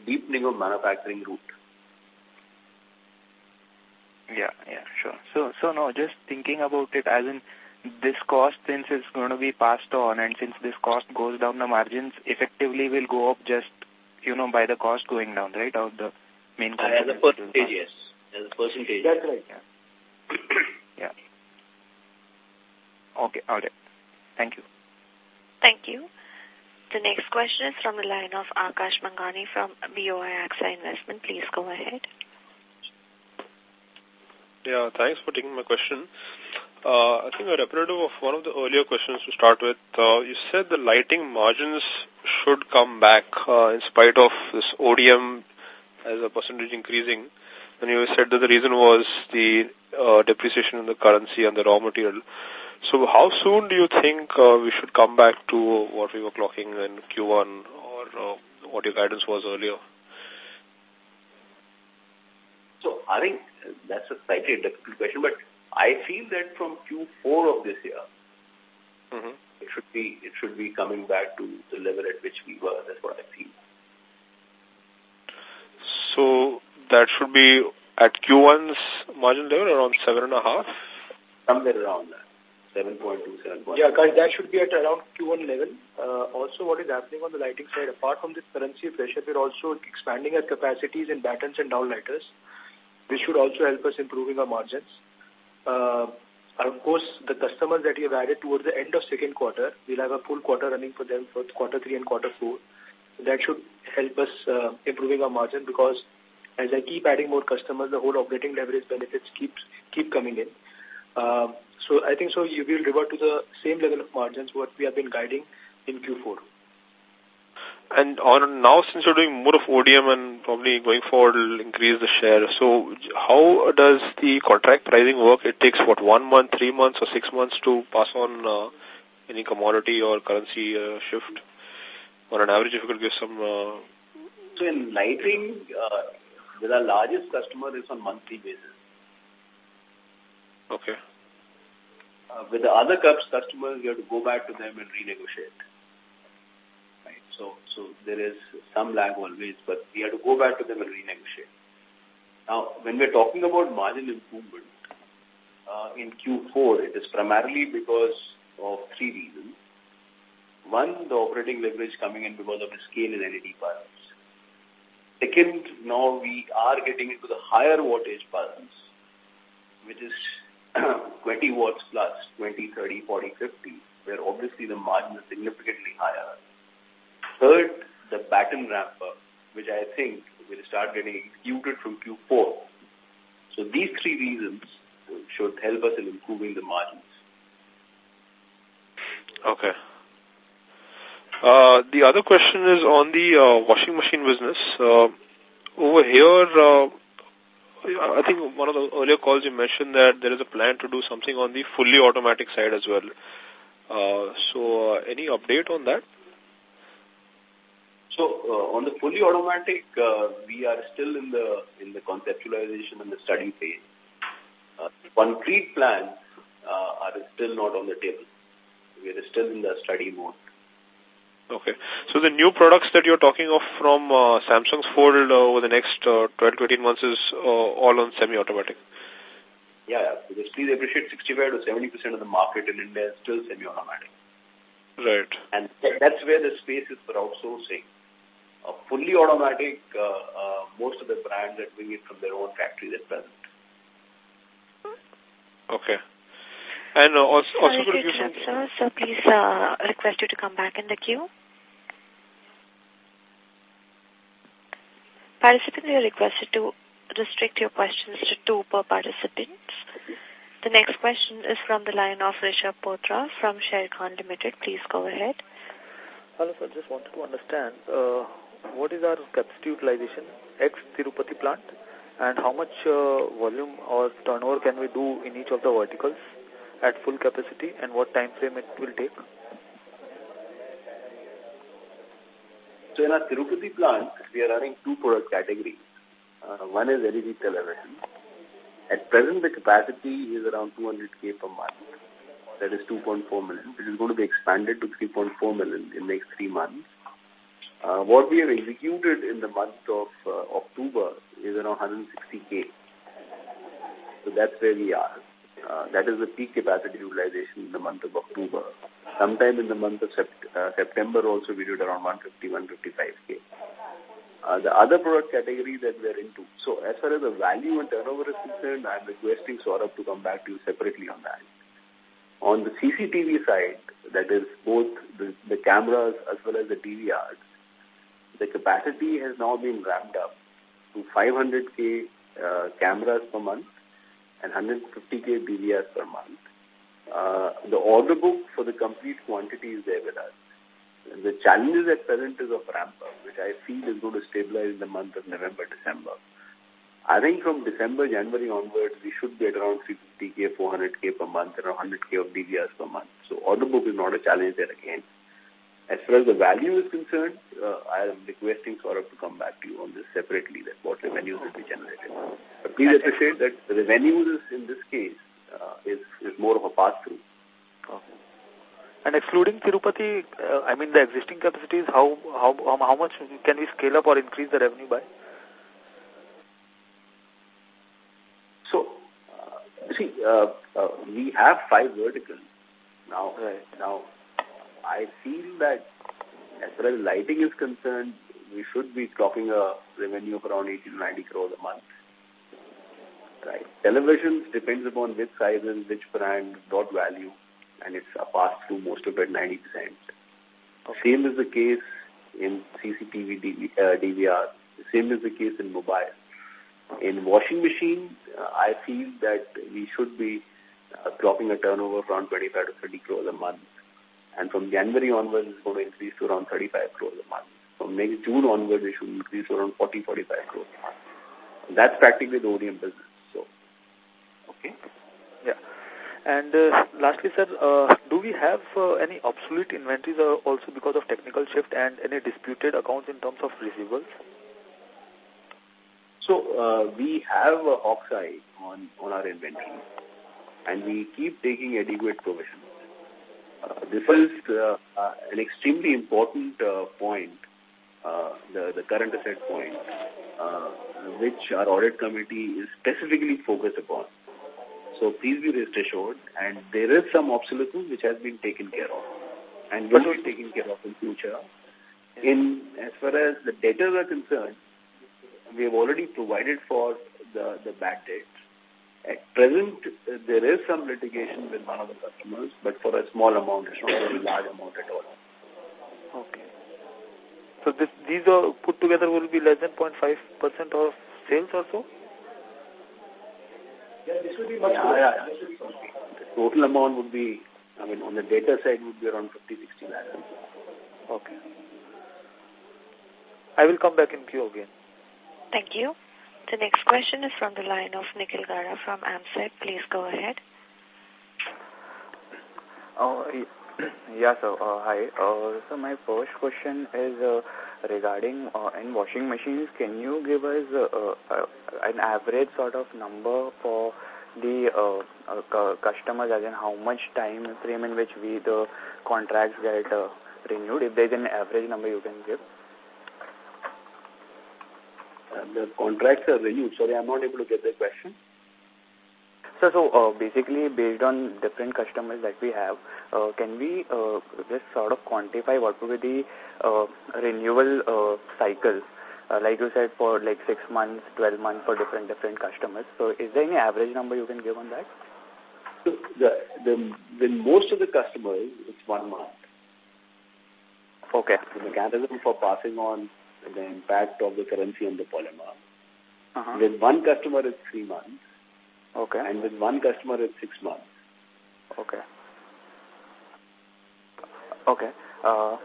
deepening of manufacturing route. Yeah, yeah, sure. So, so no, just thinking about it as in this cost, since it's going to be passed on, and since this cost goes down, the margins effectively will go up just, you know, by the cost going down, right, of the main As a percentage, yes. As a percentage. That's right. Yeah. yeah. Okay, all right. Thank you. Thank you. The next question is from the line of Akash Mangani from BOI AXA Investment. Please go ahead. Yeah, thanks for taking my question. Uh, I think a repetitive of one of the earlier questions to start with. Uh, you said the lighting margins should come back uh, in spite of this ODM as a percentage increasing. And you said that the reason was the uh, depreciation in the currency and the raw material. So how soon do you think uh, we should come back to what we were clocking in Q1 or uh, what your guidance was earlier? So I think that's a slightly difficult question, but I feel that from Q4 of this year, mm -hmm. it should be it should be coming back to the level at which we were. That's what I feel. So that should be at Q1's margin level around seven and a half. Somewhere around that. 7.2, 7.2. Yeah, guys, that should be at around Q1 level. Uh, also, what is happening on the lighting side, apart from this currency pressure, we're also expanding our capacities in battens and downlighters. This should also help us improving our margins. Uh, of course, the customers that we have added towards the end of second quarter, we'll have a full quarter running for them for quarter three and quarter four. That should help us uh, improving our margin because as I keep adding more customers, the whole operating leverage benefits keeps keep coming in. Uh, so I think so you will revert to the same level of margins what we have been guiding in Q4. And on now, since you're doing more of ODM and probably going forward will increase the share, so how does the contract pricing work? It takes, what, one month, three months, or six months to pass on uh, any commodity or currency uh, shift? On an average, if you could give some... Uh... So in lighting, uh, with our largest customer is on monthly basis. Okay. Uh, with the other cups customers, you have to go back to them and renegotiate. Right. So, so there is some lag always, but we have to go back to them and renegotiate. Now, when we're talking about margin improvement uh, in Q4, it is primarily because of three reasons. One, the operating leverage coming in because of the scale in LED bulbs. Second, now we are getting into the higher wattage bulbs, which is 20 watts plus, 20, 30, 40, 50, where obviously the margin is significantly higher. Third, the batten ramp up, which I think will start getting executed from Q4. So these three reasons should help us in improving the margins. Okay. Uh, the other question is on the uh, washing machine business. Uh, over here, uh, I think one of the earlier calls you mentioned that there is a plan to do something on the fully automatic side as well. Uh, so, uh, any update on that? So uh, on the fully automatic, uh, we are still in the in the conceptualization and the study phase. Uh, concrete plans uh, are still not on the table. We are still in the study mode. Okay. So the new products that you're talking of from uh, Samsung's Fold uh, over the next uh, 12 to 18 months is uh, all on semi-automatic? Yeah, yeah, because please appreciate 65 to 70% of the market in India is still semi-automatic. Right. And that's where the space is for outsourcing uh, fully automatic, uh, uh, most of the brands are doing it from their own factories at present. Okay. And uh, also, Sorry also to interrupt, sir. So please uh, request you to come back in the queue. Participants, you are requested to restrict your questions to two per participant. The next question is from the line of Rishabh Potra from Sharekhan Limited. Please go ahead. Hello, sir. Just wanted to understand uh, what is our capacity utilization ex Tirupati plant and how much uh, volume or turnover can we do in each of the verticals at full capacity and what time frame it will take? So in our Tirupati plant, we are running two product categories. Uh, one is LED television. At present, the capacity is around 200k per month. That is 2.4 million, which is going to be expanded to 3.4 million in the next three months. Uh, what we have executed in the month of uh, October is around 160K. So that's where we are. Uh, that is the peak capacity utilization in the month of October. Sometime in the month of sept uh, September also we did around 150, 155K. Uh, the other product category that we're into. So as far as the value and turnover is concerned, I'm requesting Saurabh to come back to you separately on that. On the CCTV side, that is both the, the cameras as well as the DVRs, the capacity has now been ramped up to 500K uh, cameras per month and 150K DVRs per month. Uh, the order book for the complete quantity is there with us. And The challenges at present is of ramp up, which I feel is going to stabilize in the month of November, December. I think from December, January onwards, we should be at around 350K, 400K per month, and 100K of DVRs per month. So order book is not a challenge there again. As far as the value is concerned, uh, I am requesting Saurabh to come back to you on this separately, that what revenues will be generated. But please appreciate that the revenues in this case uh, is, is more of a pass-through. Okay. And excluding Tirupati, uh, I mean the existing capacities, how, how, how much can we scale up or increase the revenue by? So, uh, see, uh, uh, we have five verticals now. Right. Now, I feel that as far as lighting is concerned, we should be clocking a revenue of around 80 to 90 crores a month. Right. Televisions depends upon which size and which brand, what value and it's a pass-through most of it 90%. Okay. Same is the case in CCTV, DV, uh, DVR. Same is the case in mobile. In washing machine, uh, I feel that we should be uh, clocking a turnover around 25 to 30 crores a month. And from January onwards, it's going to increase to around 35 crores a month. From next June onwards, it should increase to around 40, 45 crores a month. That's practically the ODM business. So, okay. Yeah. And uh, lastly, sir, uh, do we have uh, any obsolete inventories uh, also because of technical shift and any disputed accounts in terms of receivables? So uh, we have a hawk's eye on, on our inventory and we keep taking adequate provisions. Uh, this is uh, uh, an extremely important point, the, the current asset point, which our audit committee is specifically focused upon. So please be rest assured. And there is some obsolescence which has been taken care of and will be taken care of in future. In as far as the debtors are concerned, we have already provided for the, the bad debt. At present, uh, there is some litigation with one of the customers, but for a small amount, it's not a very large amount at all. Okay. So this, these are put together will be less than 0.5% of sales or so? Yeah, this would be much yeah, yeah, yeah. The total amount would be, I mean, on the data side would be around 50, 60 lakhs. Okay. I will come back in queue again. Thank you. The next question is from the line of Nikhil Gara from AMSEC. Please go ahead. Oh, yeah. Uh, hi. Uh, so my first question is uh, regarding uh, in washing machines. Can you give us uh, uh, an average sort of number for the uh, uh, customers, as in how much time frame in which we the contracts get uh, renewed? If there's an average number you can give. The contracts are renewed. Sorry, I'm not able to get the question. So, so uh, basically, based on different customers that we have, uh, can we uh, just sort of quantify what would be the uh, renewal uh, cycle? Uh, like you said, for like six months, 12 months for different different customers. So, is there any average number you can give on that? So the, the, with most of the customers, it's one month. Okay. The mechanism for passing on the impact of the currency on the polymer. Uh -huh. With one customer, it's three months. Okay. And with one customer, it's six months. Okay. Okay. Uh,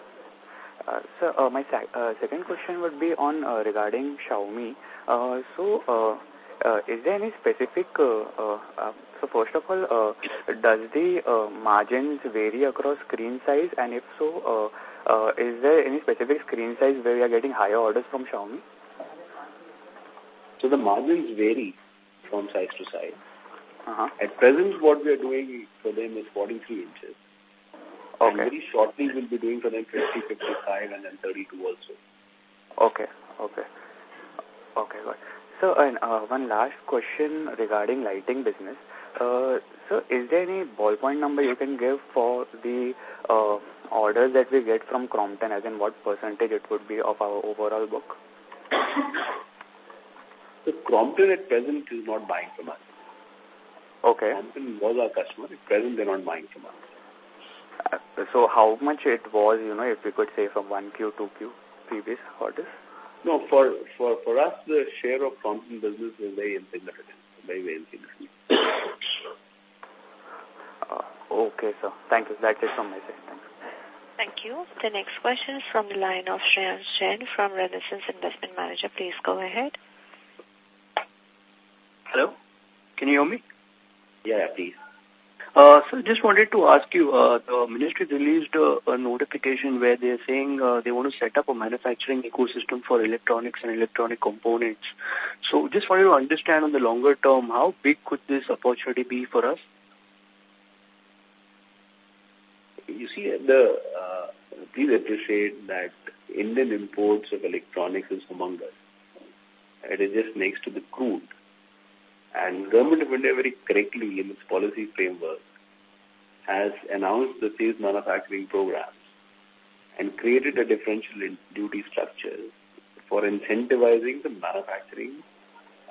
uh, so uh, my sec uh, second question would be on uh, regarding Xiaomi. Uh, so, uh, uh, is there any specific? Uh, uh, uh, so, first of all, uh, does the uh, margins vary across screen size, and if so, uh, uh, is there any specific screen size where we are getting higher orders from Xiaomi? So the margins vary from size to size. Uh -huh. At present, what we are doing for them is 43 inches. Okay. And very shortly, we'll be doing for them 50, 55, and then 32 also. Okay, okay. Okay, good. So, and uh, one last question regarding lighting business. Uh, so is there any ballpoint number you can give for the uh, orders that we get from Crompton, as in what percentage it would be of our overall book? So Crompton at present is not buying from us. Okay. Crompton was our customer. At present, they're not buying from us. Uh, so how much it was, you know, if we could say from 1Q, 2Q, previous orders? No, for, for, for us, the share of Crompton business is very insignificant. Very, very insignificant. uh, okay, sir. Thank you. That's it from my side. Thanks. Thank you. The next question is from the line of Shreyans Jain from Renaissance Investment Manager. Please go ahead. Hello? Can you hear me? Yeah, please. Uh, so just wanted to ask you, uh, the ministry released uh, a notification where they're saying uh, they want to set up a manufacturing ecosystem for electronics and electronic components. So just wanted to understand on the longer term, how big could this opportunity be for us? You see, the uh, please appreciate that Indian imports of electronics is humongous. It is just next to the crude. And Government of India very correctly in its policy framework has announced the phased manufacturing programs and created a differential duty structure for incentivizing the manufacturing,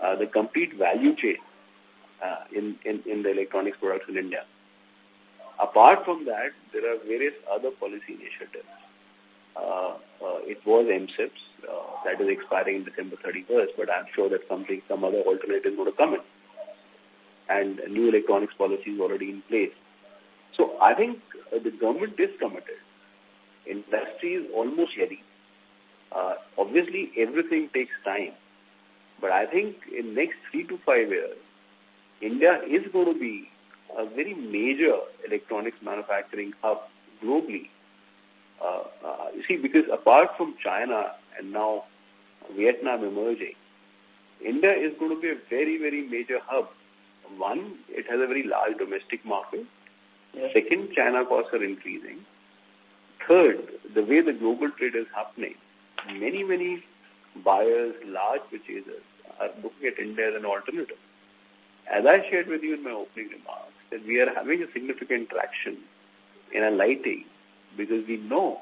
uh, the complete value chain uh, in, in, in the electronics products in India. Apart from that, there are various other policy initiatives. Uh, uh, it was M-SIPS uh, that is expiring in December 31st, but I'm sure that something, some other alternative is going to come in. And new electronics policy is already in place. So I think uh, the government is committed. Industry is almost ready. Uh, obviously, everything takes time. But I think in next three to five years, India is going to be a very major electronics manufacturing hub globally. Uh, uh, you see, because apart from China and now Vietnam emerging, India is going to be a very, very major hub. One, it has a very large domestic market. Yes. Second, China costs are increasing. Third, the way the global trade is happening, many, many buyers, large purchasers are looking at India as an alternative. As I shared with you in my opening remarks, that we are having a significant traction in a lighting because we know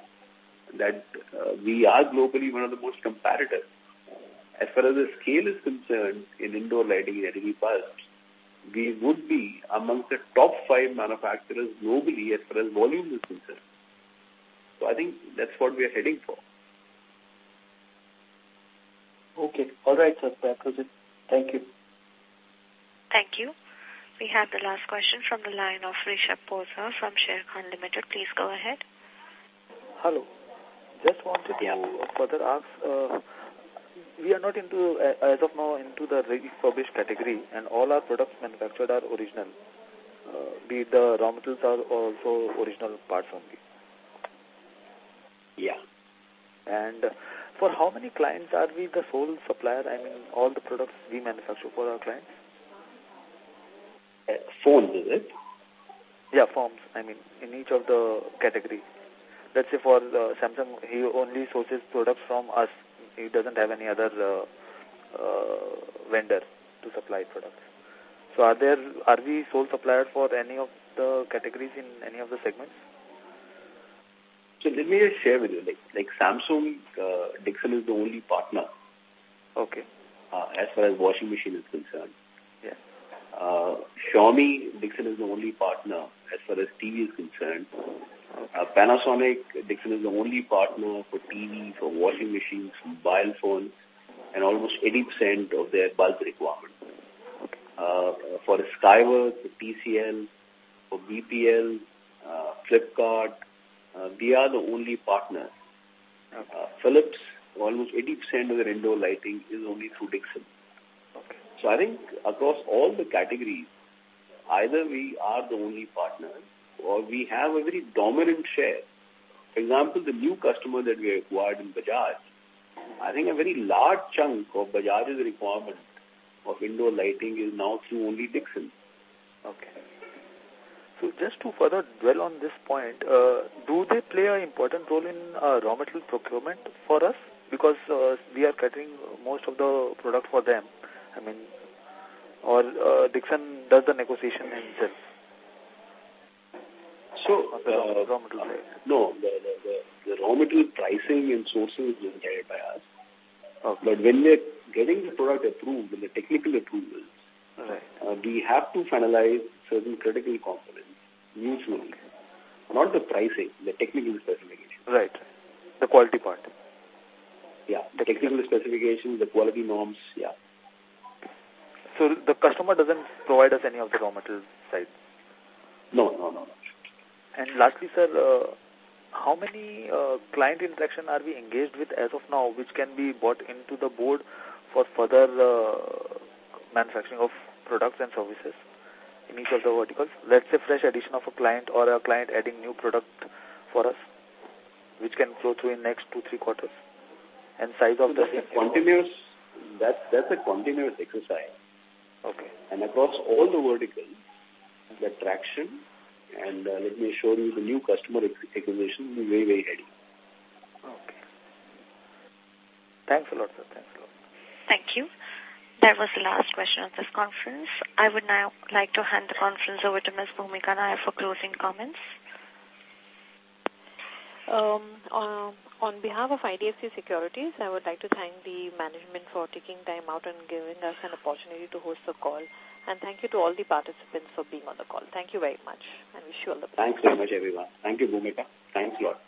that uh, we are globally one of the most competitive. As far as the scale is concerned in indoor lighting and LED bulbs, we would be amongst the top five manufacturers globally as far as volume is concerned. So I think that's what we are heading for. Okay. All right, sir. That was it. Thank you. Thank you. We have the last question from the line of Rishabh Posa from Sharekhan Limited. Please go ahead. Hello. Just wanted yeah. to further ask, uh, we are not into, uh, as of now, into the refurbished category and all our products manufactured are original. Uh, be it the raw materials are also original parts only. Yeah. And for how many clients are we the sole supplier? I mean, all the products we manufacture for our clients? Uh, phones, is it? Yeah, phones. I mean, in each of the category. Let's say for uh, Samsung, he only sources products from us. He doesn't have any other uh, uh, vendor to supply products. So are there, are we sole supplier for any of the categories in any of the segments? So let me just share with you, like, like Samsung, uh, Dixon is the only partner. Okay. Uh, as far as washing machine is concerned. Uh, Xiaomi, Dixon is the only partner as far as TV is concerned. Uh, Panasonic, Dixon is the only partner for TV, for washing machines, mobile phones, and almost 80% of their bulk requirement. Uh, for Skyworth, for TCL, for BPL, uh, Flipkart, uh, we are the only partner. Uh, Philips, almost 80% of their indoor lighting is only through Dixon. So I think across all the categories, either we are the only partner or we have a very dominant share. For example, the new customer that we acquired in Bajaj, I think a very large chunk of Bajaj's requirement of indoor lighting is now through only Dixon. Okay. So just to further dwell on this point, uh, do they play an important role in uh, raw material procurement for us? Because uh, we are catering most of the product for them. I mean, or uh, Dixon does the negotiation himself? So, uh, raw material no, the, the, the, the raw material pricing and sourcing is decided by us. Okay. But when we're getting the product approved, the technical approvals, right. uh, we have to finalize certain critical components mutually. Not the pricing, the technical specification. Right. The quality part. Yeah, the technical specifications, the quality norms, yeah. So the customer doesn't provide us any of the raw material side? No, no, no. no. And lastly, sir, uh, how many uh, client interaction are we engaged with as of now, which can be bought into the board for further uh, manufacturing of products and services in each of the verticals? Let's say fresh addition of a client or a client adding new product for us, which can flow through in next two, three quarters. And size of so the... continuous, that's, that's a continuous exercise. Okay. And across all the verticals, the traction and uh, let me assure you the new customer acquisition will be very, very heady. Okay. Thanks a lot, sir. Thanks a lot. Thank you. That was the last question of this conference. I would now like to hand the conference over to Ms. Bhumika Nair for closing comments. Um, uh, on behalf of IDFC Securities, I would like to thank the management for taking time out and giving us an opportunity to host the call. And thank you to all the participants for being on the call. Thank you very much and wish you all the best. Thanks very much, everyone. Thank you, Bhumika. Thanks a lot.